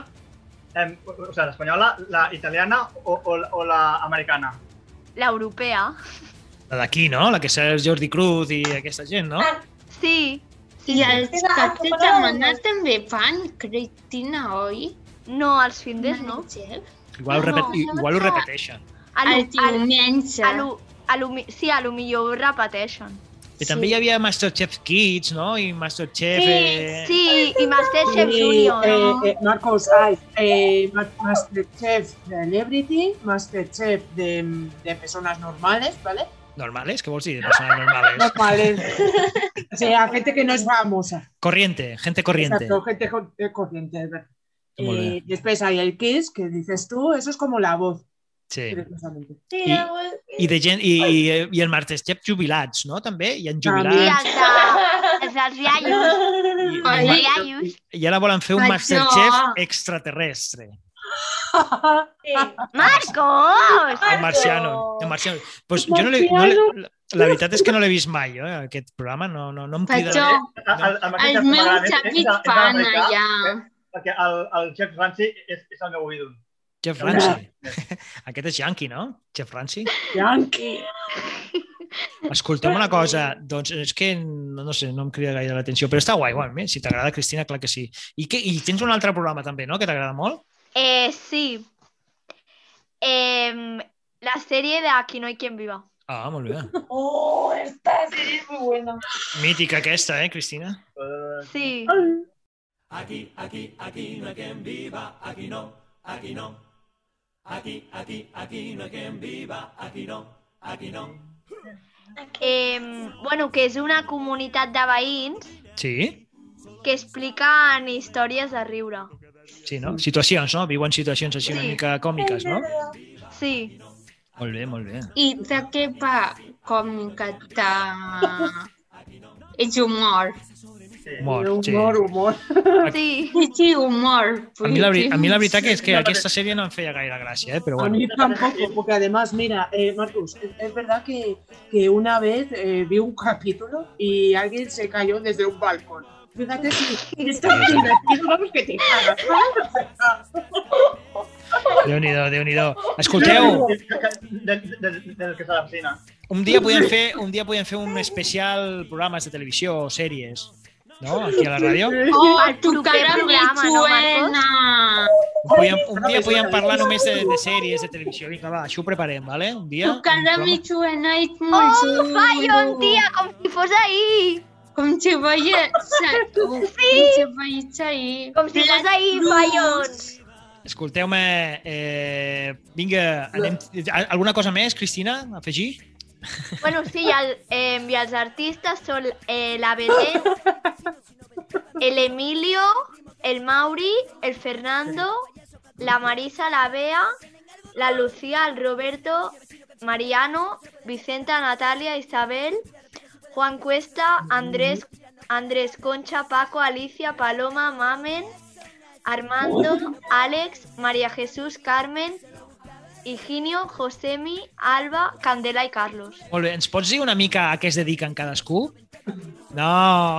Speaker 3: em, o sigui, l'espanyola, la italiana o, o, o la americana?
Speaker 14: L'europea.
Speaker 5: La d'aquí, no? La que és el Jordi Cruz i aquesta gent, no?
Speaker 14: Sí.
Speaker 7: I els caps de setmana també fan, Cristina, oi?
Speaker 14: No, els findes no.
Speaker 5: Igual, ho, repet, igual ho repeteixen.
Speaker 7: El diumenge.
Speaker 14: A sí, a lo millor ho repeteixen.
Speaker 5: I també hi havia Masterchef Kids, no? I Masterchef... eh,
Speaker 14: Sí, i Masterchef
Speaker 8: Sí,
Speaker 14: Junior.
Speaker 8: eh, eh, Marcos, hay eh, Ma- Masterchef Celebrity, Masterchef de, de personas normales, ¿vale?
Speaker 5: Normales? Què vols dir de persones normales?
Speaker 8: Normales. o sea, gente que no es famosa.
Speaker 5: Corriente, gente corriente.
Speaker 8: Exacto, gente co- corriente. es verdad. Eh, después hay el Kiss, que dices tú, eso es como la voz.
Speaker 5: Sí. I, i, de gent, i, i, i el Masterchef jubilats, no? També? Hi ha
Speaker 14: Sí,
Speaker 5: jubilats.
Speaker 14: els, de, els dels iaios.
Speaker 5: I-
Speaker 14: Els iaios.
Speaker 5: I ara volen fer un Masterchef extraterrestre.
Speaker 14: Marcos!
Speaker 5: El marciano. El marciano. Pues jo no. No la veritat és que no l'he vist mai, eh, aquest programa. No, no, no em crida...
Speaker 7: Faig jo.
Speaker 3: El,
Speaker 7: Els meus amics fan allà.
Speaker 3: Perquè el, el Chef Ranci és, és el meu ídol.
Speaker 5: Chef Ranci. Aquest és Yankee, no? Chef Ranci.
Speaker 8: Yankee.
Speaker 5: Escolteu una cosa, doncs és que no, no sé, no em crida gaire l'atenció, però està guai, igualment. Si t'agrada, Cristina, clar que sí. I, que, I tens un altre programa també, no?, que t'agrada molt?
Speaker 14: Eh, sí. Eh, la sèrie de Aquí no hay quien viva.
Speaker 5: Ah, molt bé.
Speaker 2: Oh, esta serie es muy buena.
Speaker 5: Mítica aquesta, eh, Cristina?
Speaker 14: Sí.
Speaker 11: Aquí, aquí, aquí no hay quien viva, aquí no, aquí no. Aquí, aquí, aquí no hay quien viva, aquí no, aquí no.
Speaker 14: Eh, bueno, que és una comunitat de veïns
Speaker 5: Sí?
Speaker 14: que expliquen històries de riure.
Speaker 5: Sí, no? Situacions, no? Viuen situacions així una
Speaker 14: Sí.
Speaker 5: mica còmiques, no?
Speaker 14: Sí.
Speaker 5: Molt bé, molt bé.
Speaker 7: I de què va còmica de... És humor.
Speaker 5: Humor, sí.
Speaker 8: Humor, humor.
Speaker 14: Sí.
Speaker 7: Sí, humor.
Speaker 5: A mi, la, a mi la veritat que és que aquesta sèrie no em feia gaire gràcia, eh? però
Speaker 8: A
Speaker 5: bueno.
Speaker 8: mí tampoco, porque además, mira, eh, Marcus, es, es verdad que, que una vez eh, vi un capítulo y alguien se cayó desde un balcón. Fíjate si está divertido, vamos que te cagas.
Speaker 5: Déu nhi déu Escolteu,
Speaker 3: Del, del, del que està a la piscina.
Speaker 5: un dia podem fer un dia podem fer un especial programes de televisió o sèries, no? Aquí a la ràdio.
Speaker 7: Oh, cara me
Speaker 14: programa, no,
Speaker 7: suena.
Speaker 5: Un, un dia podíem parlar només de, de sèries de televisió. Vinga, va, això ho preparem, vale? Un dia.
Speaker 7: Tu cara
Speaker 5: un
Speaker 7: me
Speaker 5: programa.
Speaker 7: suena i molt
Speaker 14: Oh,
Speaker 7: xulo.
Speaker 14: Fallon, tia, com si fos ahir.
Speaker 7: Com si veiés...
Speaker 14: Sí.
Speaker 7: Com si veiés ahir.
Speaker 14: Com si fos ahir, Fallon.
Speaker 5: Escolteu-me, eh, vinga, anem, alguna cosa més, Cristina, afegir?
Speaker 14: Bueno, sí, i, el, eh, i els artistes són eh, la Belén, el Emilio, el Mauri, el Fernando, la Marisa, la Bea, la Lucía, el Roberto, Mariano, Vicenta, Natalia, Isabel, Juan Cuesta, Andrés, Andrés Concha, Paco, Alicia, Paloma, Mamen, Armando, Alex, María Jesús, Carmen, Higinio, Josemi, Alba, Candela i Carlos.
Speaker 5: Molt bé, ens pots dir una mica a què es dediquen cadascú? No!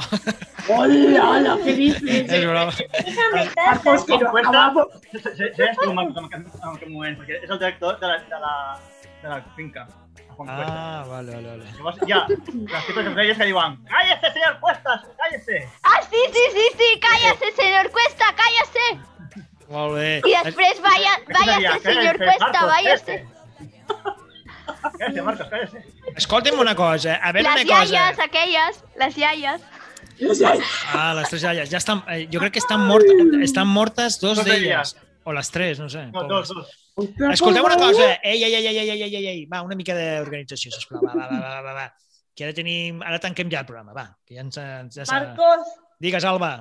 Speaker 8: Hola, hola, ¿qué dices?
Speaker 5: És broma.
Speaker 8: Marcos, acabamos.
Speaker 3: Seràs tu, Marcos, en aquest, en aquest moment, perquè és el director de la, de la, de la finca.
Speaker 5: Ah, vale, vale, vale.
Speaker 3: Llavors ha les tipes empreses que diuen ¡Cállese, señor Cuestas! ¡Cállese!
Speaker 14: Ah, sí, sí, sí, sí, cállese, señor Cuesta, cállese.
Speaker 5: Molt bé.
Speaker 14: I després vaya, vaya este señor Cuesta, vaya
Speaker 3: este... Cállate, Marcos, cállate.
Speaker 5: Escolta'm una cosa, a veure
Speaker 14: les
Speaker 5: una cosa.
Speaker 14: Les iaies, aquelles, les iaies.
Speaker 5: Ah, les tres iaies. Ja estan, eh, jo crec que estan, mortes, estan mortes dos d'elles. O les tres, no sé.
Speaker 3: No, dos, dos.
Speaker 5: Escolteu una cosa. Ei, ei, ei, ei, ei, ei, ei, ei. Va, una mica d'organització, sisplau. Va, va, va, va, va, va. Que ara tenim... Ara tanquem ja el programa, va. Que ja ens, ens ja
Speaker 2: Marcos.
Speaker 5: Digues, Alba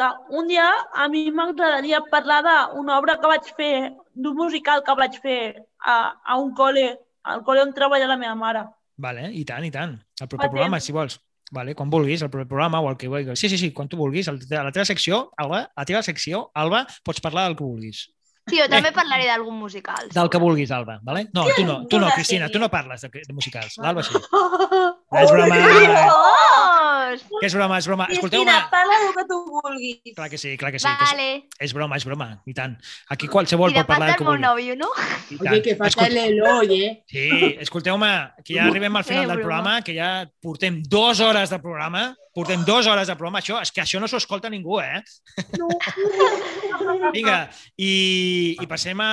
Speaker 2: que un dia a mi m'agradaria parlar d'una obra que vaig fer, d'un musical que vaig fer a, a un col·le, al col·le on treballa la meva mare.
Speaker 5: Vale, i tant, i tant. El proper
Speaker 2: Fa
Speaker 5: programa,
Speaker 2: temps.
Speaker 5: si vols. Vale, quan vulguis, el proper programa o el que vulguis. Sí, sí, sí, quan tu vulguis. A la teva secció, Alba, a la teva secció, Alba, pots parlar del que vulguis.
Speaker 14: Sí, jo també parlaré d'algun musical.
Speaker 5: Del que vulguis, Alba, vale? No, tu no, tu no, Cristina, tu no parles de, de musicals. L'Alba sí. És broma. Que és broma, és broma. Escolteu-me.
Speaker 15: Cristina, parla del que tu vulguis.
Speaker 5: Clar que sí, clar que sí. Que
Speaker 14: Vale.
Speaker 5: és, és broma, és broma, i tant. Aquí qualsevol
Speaker 14: I de
Speaker 5: pot parlar
Speaker 14: part
Speaker 5: del que
Speaker 14: meu
Speaker 5: vulgui.
Speaker 14: nòvio, no?
Speaker 5: I
Speaker 8: Oye, que falta
Speaker 5: Escolta-
Speaker 8: el Eloy, ¿eh?
Speaker 5: Sí, escolteu-me, que ja arribem al final
Speaker 14: Eh,
Speaker 5: del programa, que ja portem dues hores de programa, portem dues hores de programa, això, és que això no s'ho escolta ningú, eh? Vinga, i, i passem a,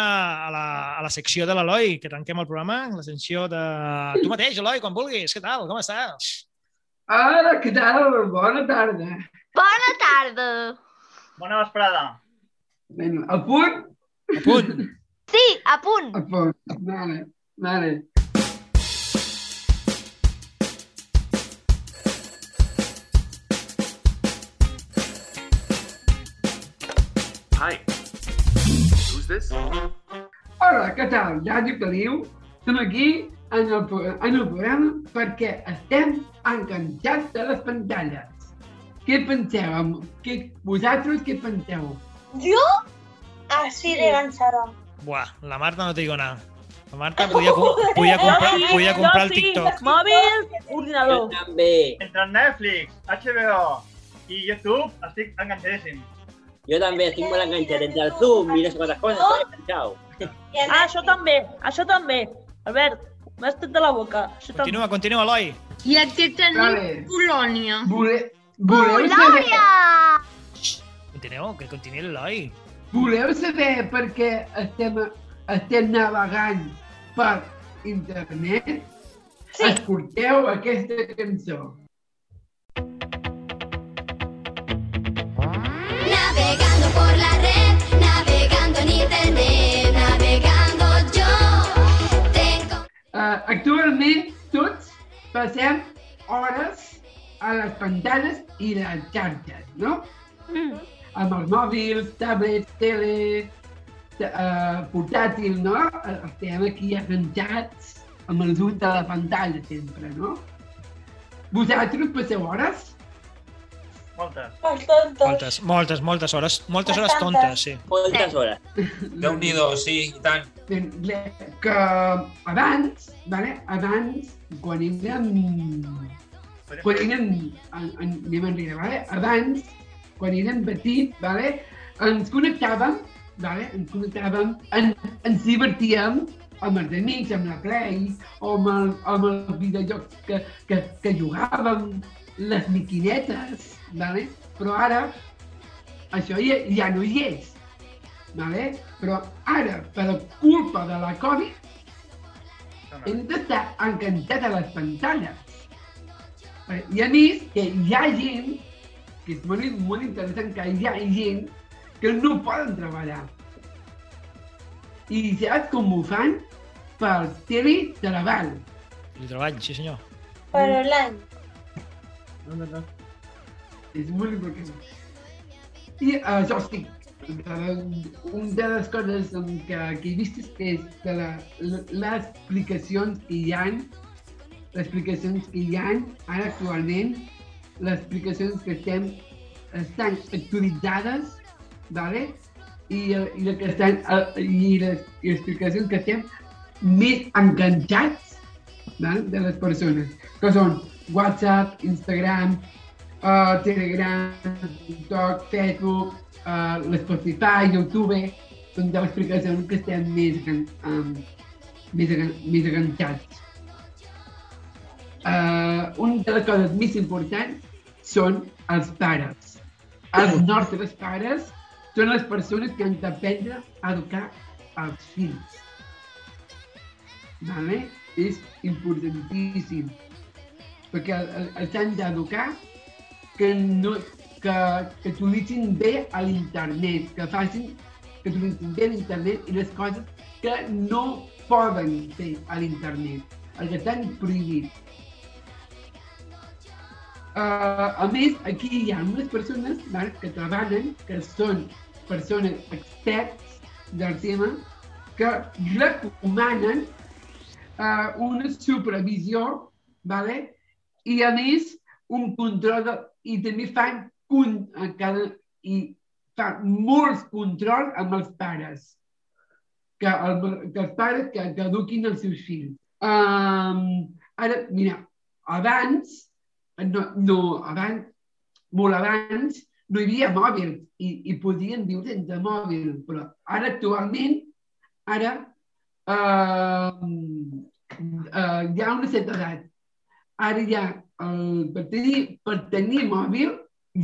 Speaker 5: a, la, a la secció de l'Eloi, que tanquem el programa, la secció de... Tu mateix, Eloi, quan vulguis, què tal, com estàs?
Speaker 10: Ara, què tal? Bona tarda.
Speaker 14: Bona tarda.
Speaker 3: Bona vesprada.
Speaker 10: Bueno, a punt?
Speaker 5: A punt.
Speaker 14: Sí, a punt.
Speaker 10: A punt. Vale, vale.
Speaker 18: Hi. Who's this?
Speaker 10: Hola, què tal? Ja dic que diu. Estem aquí en el, en el programa perquè estem encantats de les pantalles. Què penseu? Què, vosaltres què penseu?
Speaker 15: Jo? Así de enganchada.
Speaker 5: Buah, la Marta no te digo nada. La Marta podia, co- podia comprar,
Speaker 2: sí,
Speaker 5: podia comprar el
Speaker 2: sí.
Speaker 5: TikTok.
Speaker 2: Mòbil, ordinador.
Speaker 13: També.
Speaker 3: Entre Netflix, HBO i YouTube estic enganxadíssim.
Speaker 13: Jo també estic molt enganxat entre el Zoom sé quantes coses, estoy enganchado.
Speaker 2: Ah, això també, això també. Albert, m'has tret de la boca. Això també.
Speaker 5: Continua, continua, Eloi.
Speaker 7: I aquí tenim
Speaker 10: Vale.
Speaker 7: Polònia.
Speaker 10: Vole, voleu saber,
Speaker 5: Continueu, que continuï l'Eloi.
Speaker 10: voleu saber per què estem, estem navegant per internet? Sí. Escolteu aquesta cançó.
Speaker 12: Navegando por la red, navegando en internet, navegando yo. Tengo
Speaker 10: Uh, actualment tots passem hores a les pantalles i les xarxes, no?
Speaker 2: Mm.
Speaker 10: Amb els mòbils, tablets, tele, uh, portàtil, no? Estem aquí enganxats amb els ulls de la pantalla sempre, no? Vosaltres passeu hores?
Speaker 3: Moltes.
Speaker 5: Moltes, moltes, moltes hores. Moltes hores tontes, sí.
Speaker 13: Moltes hores.
Speaker 9: Déu-n'hi-do, sí, i tant.
Speaker 10: Que abans, vale? abans, quan érem... Quan érem... Anem enrere, vale? Abans, quan érem petits, vale? ens connectàvem, vale? ens connectàvem, en, ens divertíem amb els amics, amb la Play, o amb, el, amb els videojocs que, que, que jugàvem, les miquinetes, vale? però ara això ja, ja no hi és. Vale? Però ara, per culpa de la Covid, hem d'estar encantats a les pantalles. Eh, I a més, que hi ha gent, que és molt, molt interessant, que hi ha gent que no poden treballar. I saps com ho fan? Per teletreball.
Speaker 5: I treball, sí senyor.
Speaker 15: Per online.
Speaker 10: No, no, no. Molt important. I això sí, una de les coses que, que he vist és que és de la, les explicacions que hi ha, les explicacions que hi ha ara actualment, les explicacions que estem, estan actualitzades, vale? I, eh, i, la que estan, eh, i, les, explicacions que estem més enganxats val? de les persones, que són WhatsApp, Instagram, uh, Telegram, TikTok, Facebook, uh, l'Spotify, YouTube, són de les explicacions que estem més, um, més, més enganxats. Uh, una de les coses més importants són els pares. Els nostres pares són les persones que han d'aprendre a educar els fills. Vale? És importantíssim. Perquè el- el- els han d'educar que, no, que, que utilitzin bé a l'internet, que facin que utilitzin bé l'internet i les coses que no poden fer a l'internet, el que estan prohibit. Uh, a més, aquí hi ha unes persones vale, que treballen, que són persones experts del tema, que recomanen uh, una supervisió vale, i a més un control de, i també fan cada, i fan molts controls amb els pares que, el, que els pares que, que eduquin els seus fills. Um, ara, mira, abans, no, no, abans, molt abans, no hi havia mòbil i, i podien viure sense mòbil, però ara actualment, ara uh, uh, hi ha una certa edat. Ara ja, uh, per, tenir, per tenir mòbil,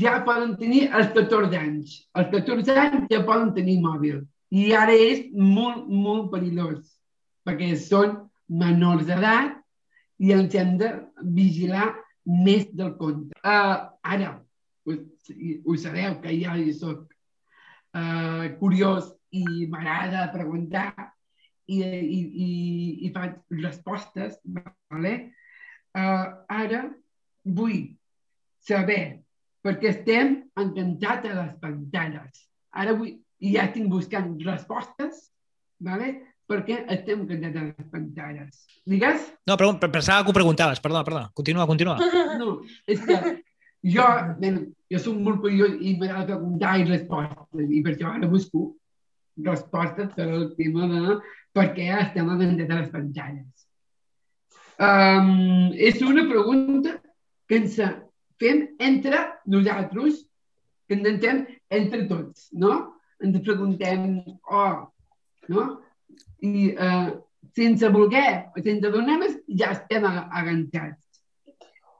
Speaker 10: ja poden tenir els 14 anys. Els 14 anys ja poden tenir mòbil. I ara és molt, molt perillós, perquè són menors d'edat i ens hem de vigilar més del compte. Uh, ara, ho, ho sabeu que ja hi soc uh, curiós i m'agrada preguntar i, i, i, i faig respostes, vale? uh, ara vull saber, perquè estem encantats a les pantalles. Ara vull, ja estic buscant respostes, vale? perquè estem encantats a les pantalles. Digues?
Speaker 5: No, però pensava que ho preguntaves. Perdona, perdona. Continua, continua.
Speaker 10: No, és que jo, bueno, jo soc molt curiós i m'agrada preguntar i respostes, i per això ara busco respostes per al tema de per què estem encantats a les pantalles. Um, és una pregunta que ens fem entre nosaltres, que intentem entre tots, no? Ens preguntem, oh, no? I uh, sense voler, sense donar-nos, ja estem aganxats.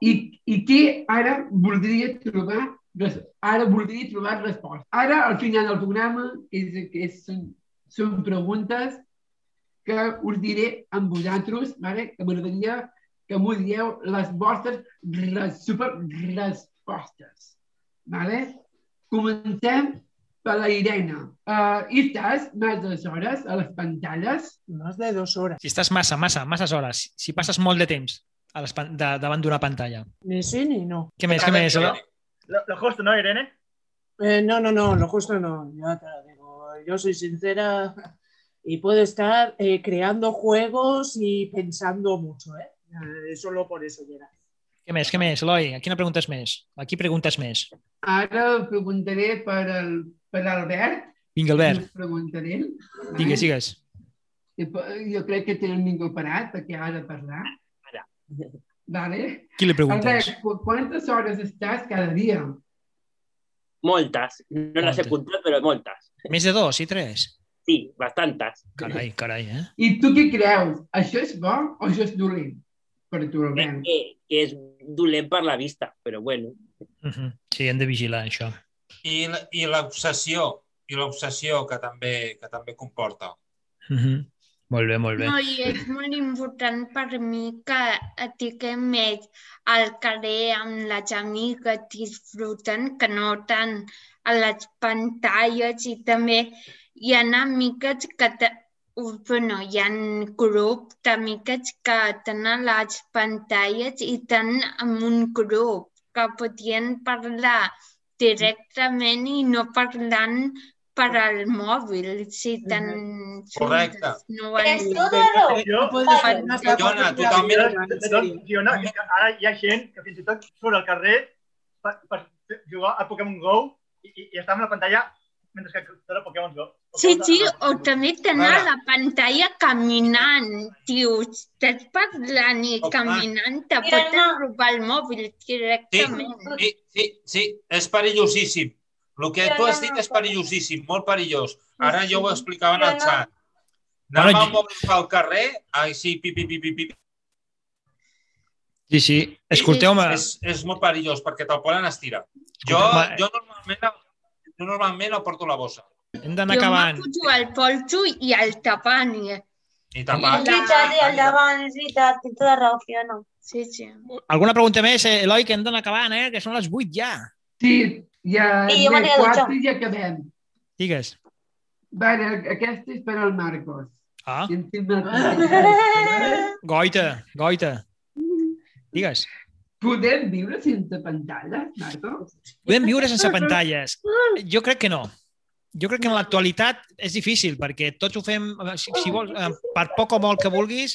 Speaker 10: I, I què ara voldria trobar ara voldria trobar resposta. Ara, al final del programa, és, és, són, són preguntes que us diré amb vosaltres, vale? que m'agradaria que m'ho dieu les vostres les super respostes. Vale? Comencem per la Irene. Uh, I estàs més de hores a les pantalles?
Speaker 8: Més de dues hores.
Speaker 5: Si estàs massa, massa, masses hores, si passes molt de temps a les, pan- de, davant d'una pantalla.
Speaker 8: Ni sí ni no.
Speaker 5: Què més, què més?
Speaker 3: Lo, lo justo, ¿no, Irene?
Speaker 8: Eh, no, no, no, lo justo no. Ya te lo digo. Yo soy sincera y puedo estar eh, creando juegos y pensando mucho, ¿eh? Eh, Solo por eso llega.
Speaker 5: Què més, què més, Eloi? A quina preguntes més? A qui preguntes més?
Speaker 10: Ara preguntaré per, el, per Albert.
Speaker 5: Vinga, Albert.
Speaker 10: Us preguntaré.
Speaker 5: Digues, digues.
Speaker 10: Jo crec que té el micro parat perquè ha de parlar. Vale.
Speaker 5: Qui li preguntes?
Speaker 10: Albert, qu- quantes hores estàs cada dia?
Speaker 13: Moltes. No les he comptat, però moltes.
Speaker 5: Més de dos i tres?
Speaker 13: Sí, bastantes.
Speaker 5: Carai, carai, eh?
Speaker 10: I tu què creus? Això és bo o això és dolent? Per tu, Albert.
Speaker 13: Que, que és dolent per la vista, però bueno.
Speaker 5: Uh -huh. Sí, hem de vigilar això.
Speaker 9: I, i l'obsessió, i l'obsessió que també, que també comporta.
Speaker 5: Uh -huh. Molt bé, molt bé.
Speaker 7: No, i és molt important per mi que estiguem més al carrer amb les amigues disfrutant que no tant a les pantalles i també hi ha amigues que bueno, hi ha grups d'amigues que a les pantalles i estan en un grup que podien parlar directament i no parlant per al mòbil, si tan
Speaker 9: Correcte.
Speaker 7: no ho han
Speaker 15: Doro?
Speaker 3: Jo.
Speaker 9: Fiona,
Speaker 3: ara hi ha gent que fins i tot surt al carrer per, per jugar a Pokémon GO i, i, i està amb la pantalla mentre que juega a Pokémon GO.
Speaker 7: Sí, sí, o també tenen a la pantalla caminant, tio. Estàs parlant i caminant, te poden robar el mòbil
Speaker 9: Sí,
Speaker 7: directament.
Speaker 9: sí, sí, sí, és perillosíssim. El que tu has dit és perillosíssim, molt perillós. Ara jo ho explicava en el xat. Anar
Speaker 5: Bueno,
Speaker 9: amb el mòbil pel carrer, ai, sí, pi, pi, pi, pi, pi.
Speaker 5: Sí, sí. Escolteu-me,
Speaker 9: És, és molt perillós perquè te'l poden estirar. Jo, jo, normalment, jo normalment el porto a la bossa.
Speaker 5: hem d'anar
Speaker 7: Jo
Speaker 5: acabant.
Speaker 7: m'apujo al polso i al tapant. i-
Speaker 9: Ni
Speaker 15: És veritat, i el davant, és veritat, té tota la raó, Fiona.
Speaker 7: Sí, sí.
Speaker 5: Alguna pregunta més, eh, Eloi, que hem d'anar acabant, eh? Que són les 8 ja.
Speaker 10: Sí, ja
Speaker 15: I jo
Speaker 10: de
Speaker 15: dutxar.
Speaker 10: quatre i ja acabem.
Speaker 5: Digues.
Speaker 10: Vale, aquesta és per al Marcos.
Speaker 5: Ah.
Speaker 10: Tinc
Speaker 5: Goita, goita. Digues.
Speaker 10: Podem viure sense pantalles, Marcos?
Speaker 5: Podem viure sense pantalles? Jo crec que no. Jo crec que en l'actualitat és difícil, perquè tots ho fem, si, si vols, eh, per poc o molt que vulguis,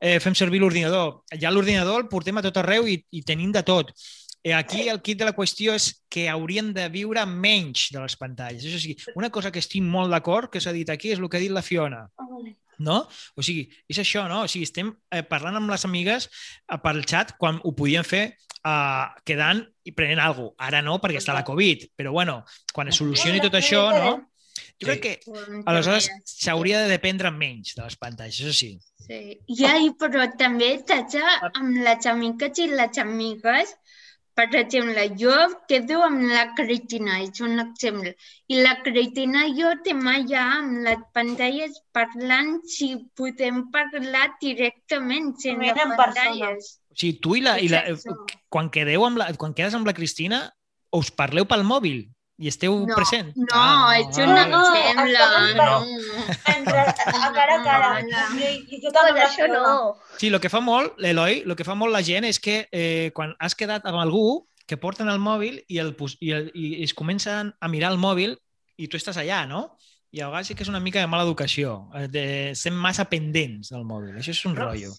Speaker 5: eh, fem servir l'ordinador. Ja l'ordinador el portem a tot arreu i, i tenim de tot. Eh, aquí el kit de la qüestió és que hauríem de viure menys de les pantalles. És a dir, una cosa que estic molt d'acord, que s'ha dit aquí, és el que ha dit la Fiona. No? O sigui, és això, no? O sigui, estem eh, parlant amb les amigues eh, pel xat quan ho podíem fer eh, quedant i prenent alguna cosa. Ara no, perquè està la Covid, però bueno, quan es solucioni tot això, no? Jo crec que aleshores s'hauria de dependre menys de les pantalles, això sí.
Speaker 7: Sí. Ai, però també t'haig amb les amigues i les amigues per exemple, jo quedo amb la Cristina, és un exemple. I la Cristina i jo estem allà amb les pantalles parlant si podem parlar directament sense
Speaker 15: persona.
Speaker 7: pantalles.
Speaker 5: O sigui, tu i la, i la, quan, quedeu amb la, quan quedes amb la Cristina, us parleu pel mòbil i esteu
Speaker 7: No,
Speaker 5: present?
Speaker 7: no,
Speaker 5: Ah,
Speaker 7: és un
Speaker 5: ah,
Speaker 7: exemple.
Speaker 5: No.
Speaker 15: Entre, a cara a cara. I, i jo també
Speaker 14: això no.
Speaker 5: Sí, el que fa molt, l'Eloi, el que fa molt la gent és que eh, quan has quedat amb algú que porten el mòbil i, el, i, el, i es comencen a mirar el mòbil i tu estàs allà, no? I a vegades sí que és una mica de mala educació. eh, De, estem massa pendents del mòbil. Això és un rotllo.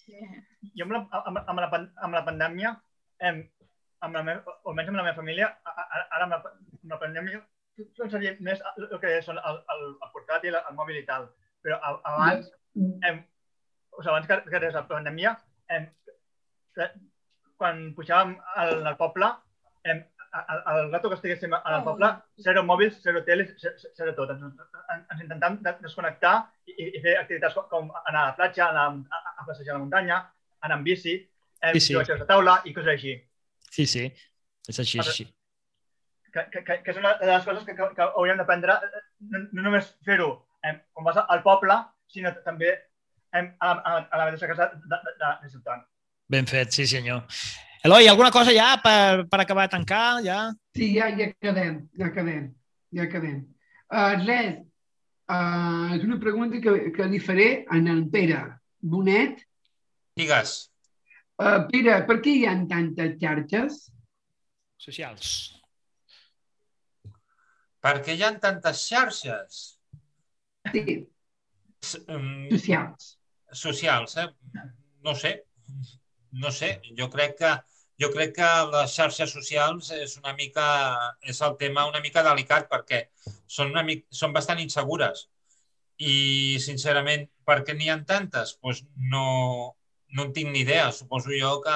Speaker 3: Jo amb la, amb, amb la, amb la pandèmia, em, amb la meva, o almenys amb la meva família, ara amb la, amb la pandèmia, més el que són el, el, el portàtil, el mòbil i tal. Però abans, em, o sigui, abans que, que des de la pandèmia, em, que, quan pujàvem al, al poble, em, a- a- al rato que estiguéssim al poble, zero mòbils, zero teles, ze- ze- zero tot. Ens, ens, de- desconnectar i, i fer activitats com, com anar a la platja, anar a, a, a passejar a la muntanya, anar amb bici, em,
Speaker 5: Sí, sí.
Speaker 3: de taula i coses així.
Speaker 5: Sí, sí. És així, és així.
Speaker 3: Que, que, que, que és una de les coses que, que, que hauríem d'aprendre, eh, no, no només fer-ho em, quan vas al poble, sinó també em, a, a, a la mateixa casa de, de, de, de ciutat.
Speaker 5: Ben fet, sí senyor. Eloi, alguna cosa ja per, per acabar de tancar? Ja?
Speaker 10: Sí, ja, ja acabem, ja acabem, ja acabem. Uh, res, uh, és una pregunta que, que li faré a en Pere Bonet.
Speaker 9: Digues.
Speaker 10: Uh, Pere, per què hi ha tantes xarxes?
Speaker 5: Socials.
Speaker 9: Perquè hi ha tantes xarxes.
Speaker 10: Sí.
Speaker 9: Mm,
Speaker 10: Socials.
Speaker 9: Socials, eh? No sé. No sé. Jo crec que jo crec que les xarxes socials és una mica és el tema una mica delicat perquè són, una mica, són bastant insegures i sincerament per què n'hi ha tantes? Pues no, no en tinc ni idea. Suposo jo que,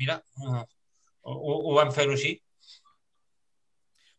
Speaker 9: mira, ho, ho van fer-ho així.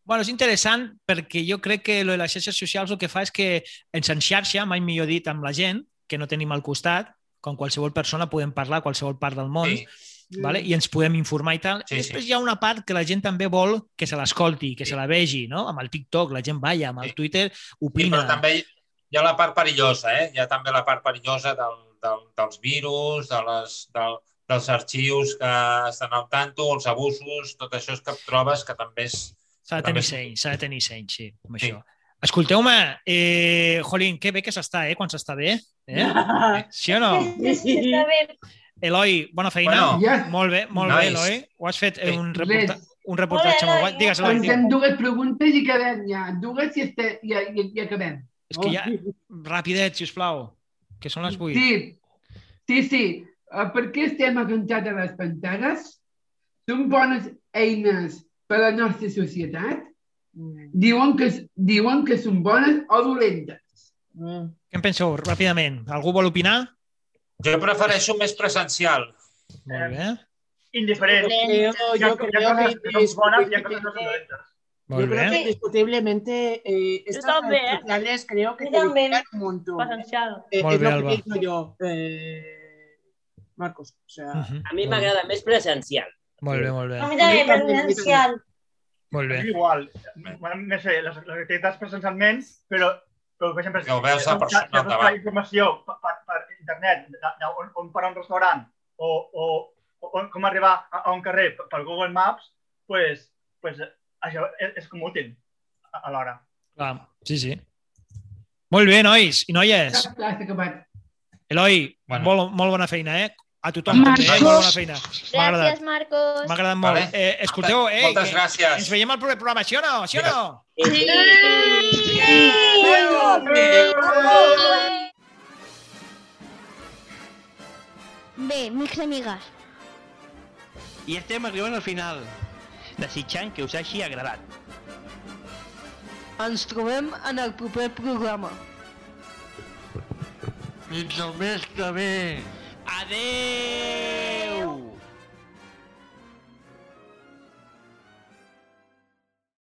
Speaker 5: Bueno, és interessant perquè jo crec que lo de les xarxes socials el que fa és que ens enxarxa, mai millor dit, amb la gent que no tenim al costat, com qualsevol persona podem parlar a qualsevol part del món, sí. vale? i ens podem informar i tal.
Speaker 9: Sí,
Speaker 5: I després hi ha una part que la gent també vol que se l'escolti, que se la vegi, no? Amb el TikTok la gent balla, amb el Twitter
Speaker 9: Sí,
Speaker 5: opina.
Speaker 9: però també hi ha la part perillosa, eh? Hi ha també la part perillosa del, del, dels virus, de les, del, dels arxius que estan al tanto, els abusos, tot això és que trobes que també és...
Speaker 5: S'ha de
Speaker 9: també
Speaker 5: tenir
Speaker 9: és-
Speaker 5: seny, s'ha de tenir seny, sí, amb això. Escolteu-me, eh, Jolín, que bé que s'està, eh, quan s'està bé. Eh? Sí o no?
Speaker 15: Està bé.
Speaker 5: Eloi, bona feina.
Speaker 9: Bueno,
Speaker 10: Yes.
Speaker 5: molt bé, molt bé,
Speaker 9: Nice.
Speaker 5: Eloi. Ho has fet eh, un, reporta un reportatge molt guai. Digues, Eloi,
Speaker 10: fem dues preguntes i acabem ja. Dues i, este, i, i, i acabem.
Speaker 5: És que ja... Rapidet, sisplau, que són les 8.
Speaker 10: Sí, sí, sí. Uh, per què estem aganxats a les pantalles? Són bones eines per a la nostra societat? Diuen que, diuen que són bones o dolentes.
Speaker 5: Què en penseu, ràpidament? Algú vol opinar?
Speaker 9: Jo prefereixo més presencial.
Speaker 5: Molt bé.
Speaker 3: Indiferent.
Speaker 8: Creo-
Speaker 3: Hi ha,
Speaker 8: yo
Speaker 3: hi ha
Speaker 8: creo
Speaker 3: coses
Speaker 8: que
Speaker 3: que són bones i hi ha coses que són dolentes.
Speaker 8: Yo
Speaker 5: Molt
Speaker 8: creo
Speaker 5: bé.
Speaker 8: que indiscutiblemente eh, estas redes
Speaker 2: ¿eh?
Speaker 8: sociales creo que
Speaker 2: Yo
Speaker 8: te un montón.
Speaker 2: Presencial.
Speaker 8: Eh,
Speaker 5: Molt
Speaker 8: es
Speaker 5: bé,
Speaker 8: lo
Speaker 5: Alba.
Speaker 8: que pienso yo, eh, Marcos. O sea,
Speaker 5: Mhm.
Speaker 13: A mi m'agrada més presencial.
Speaker 5: Molt bé, molt bé.
Speaker 15: A mi també, presencial.
Speaker 5: Molt bé.
Speaker 3: És igual. Més bé, les, les activitats presencialment, però, però per exemple,
Speaker 9: Que ho veus a
Speaker 3: si
Speaker 9: persona
Speaker 3: si buscar informació per, per, per internet de, de on, on parar un restaurant o, o, o on, com arribar a, a un carrer per, per Google Maps, pues, pues, això és, és com útil a- alhora.
Speaker 5: Clar, sí, sí. Molt bé, nois i noies. Eloi, bueno. molt, molt bona feina, eh? A tothom també, eh? molt bona feina.
Speaker 14: Gràcies, Marcos.
Speaker 5: M'ha agradat molt.
Speaker 9: Vale.
Speaker 5: Eh, escolteu, eh?
Speaker 9: Moltes
Speaker 5: que
Speaker 9: gràcies.
Speaker 5: Ens veiem al proper programa, sí o no? Sí o no?
Speaker 19: Bé, amics i amigues,
Speaker 20: I estem arribant al final, desitjant que us hagi agradat.
Speaker 19: ens trobem en el proper programa.
Speaker 20: Fins el mes que ve. Adeu!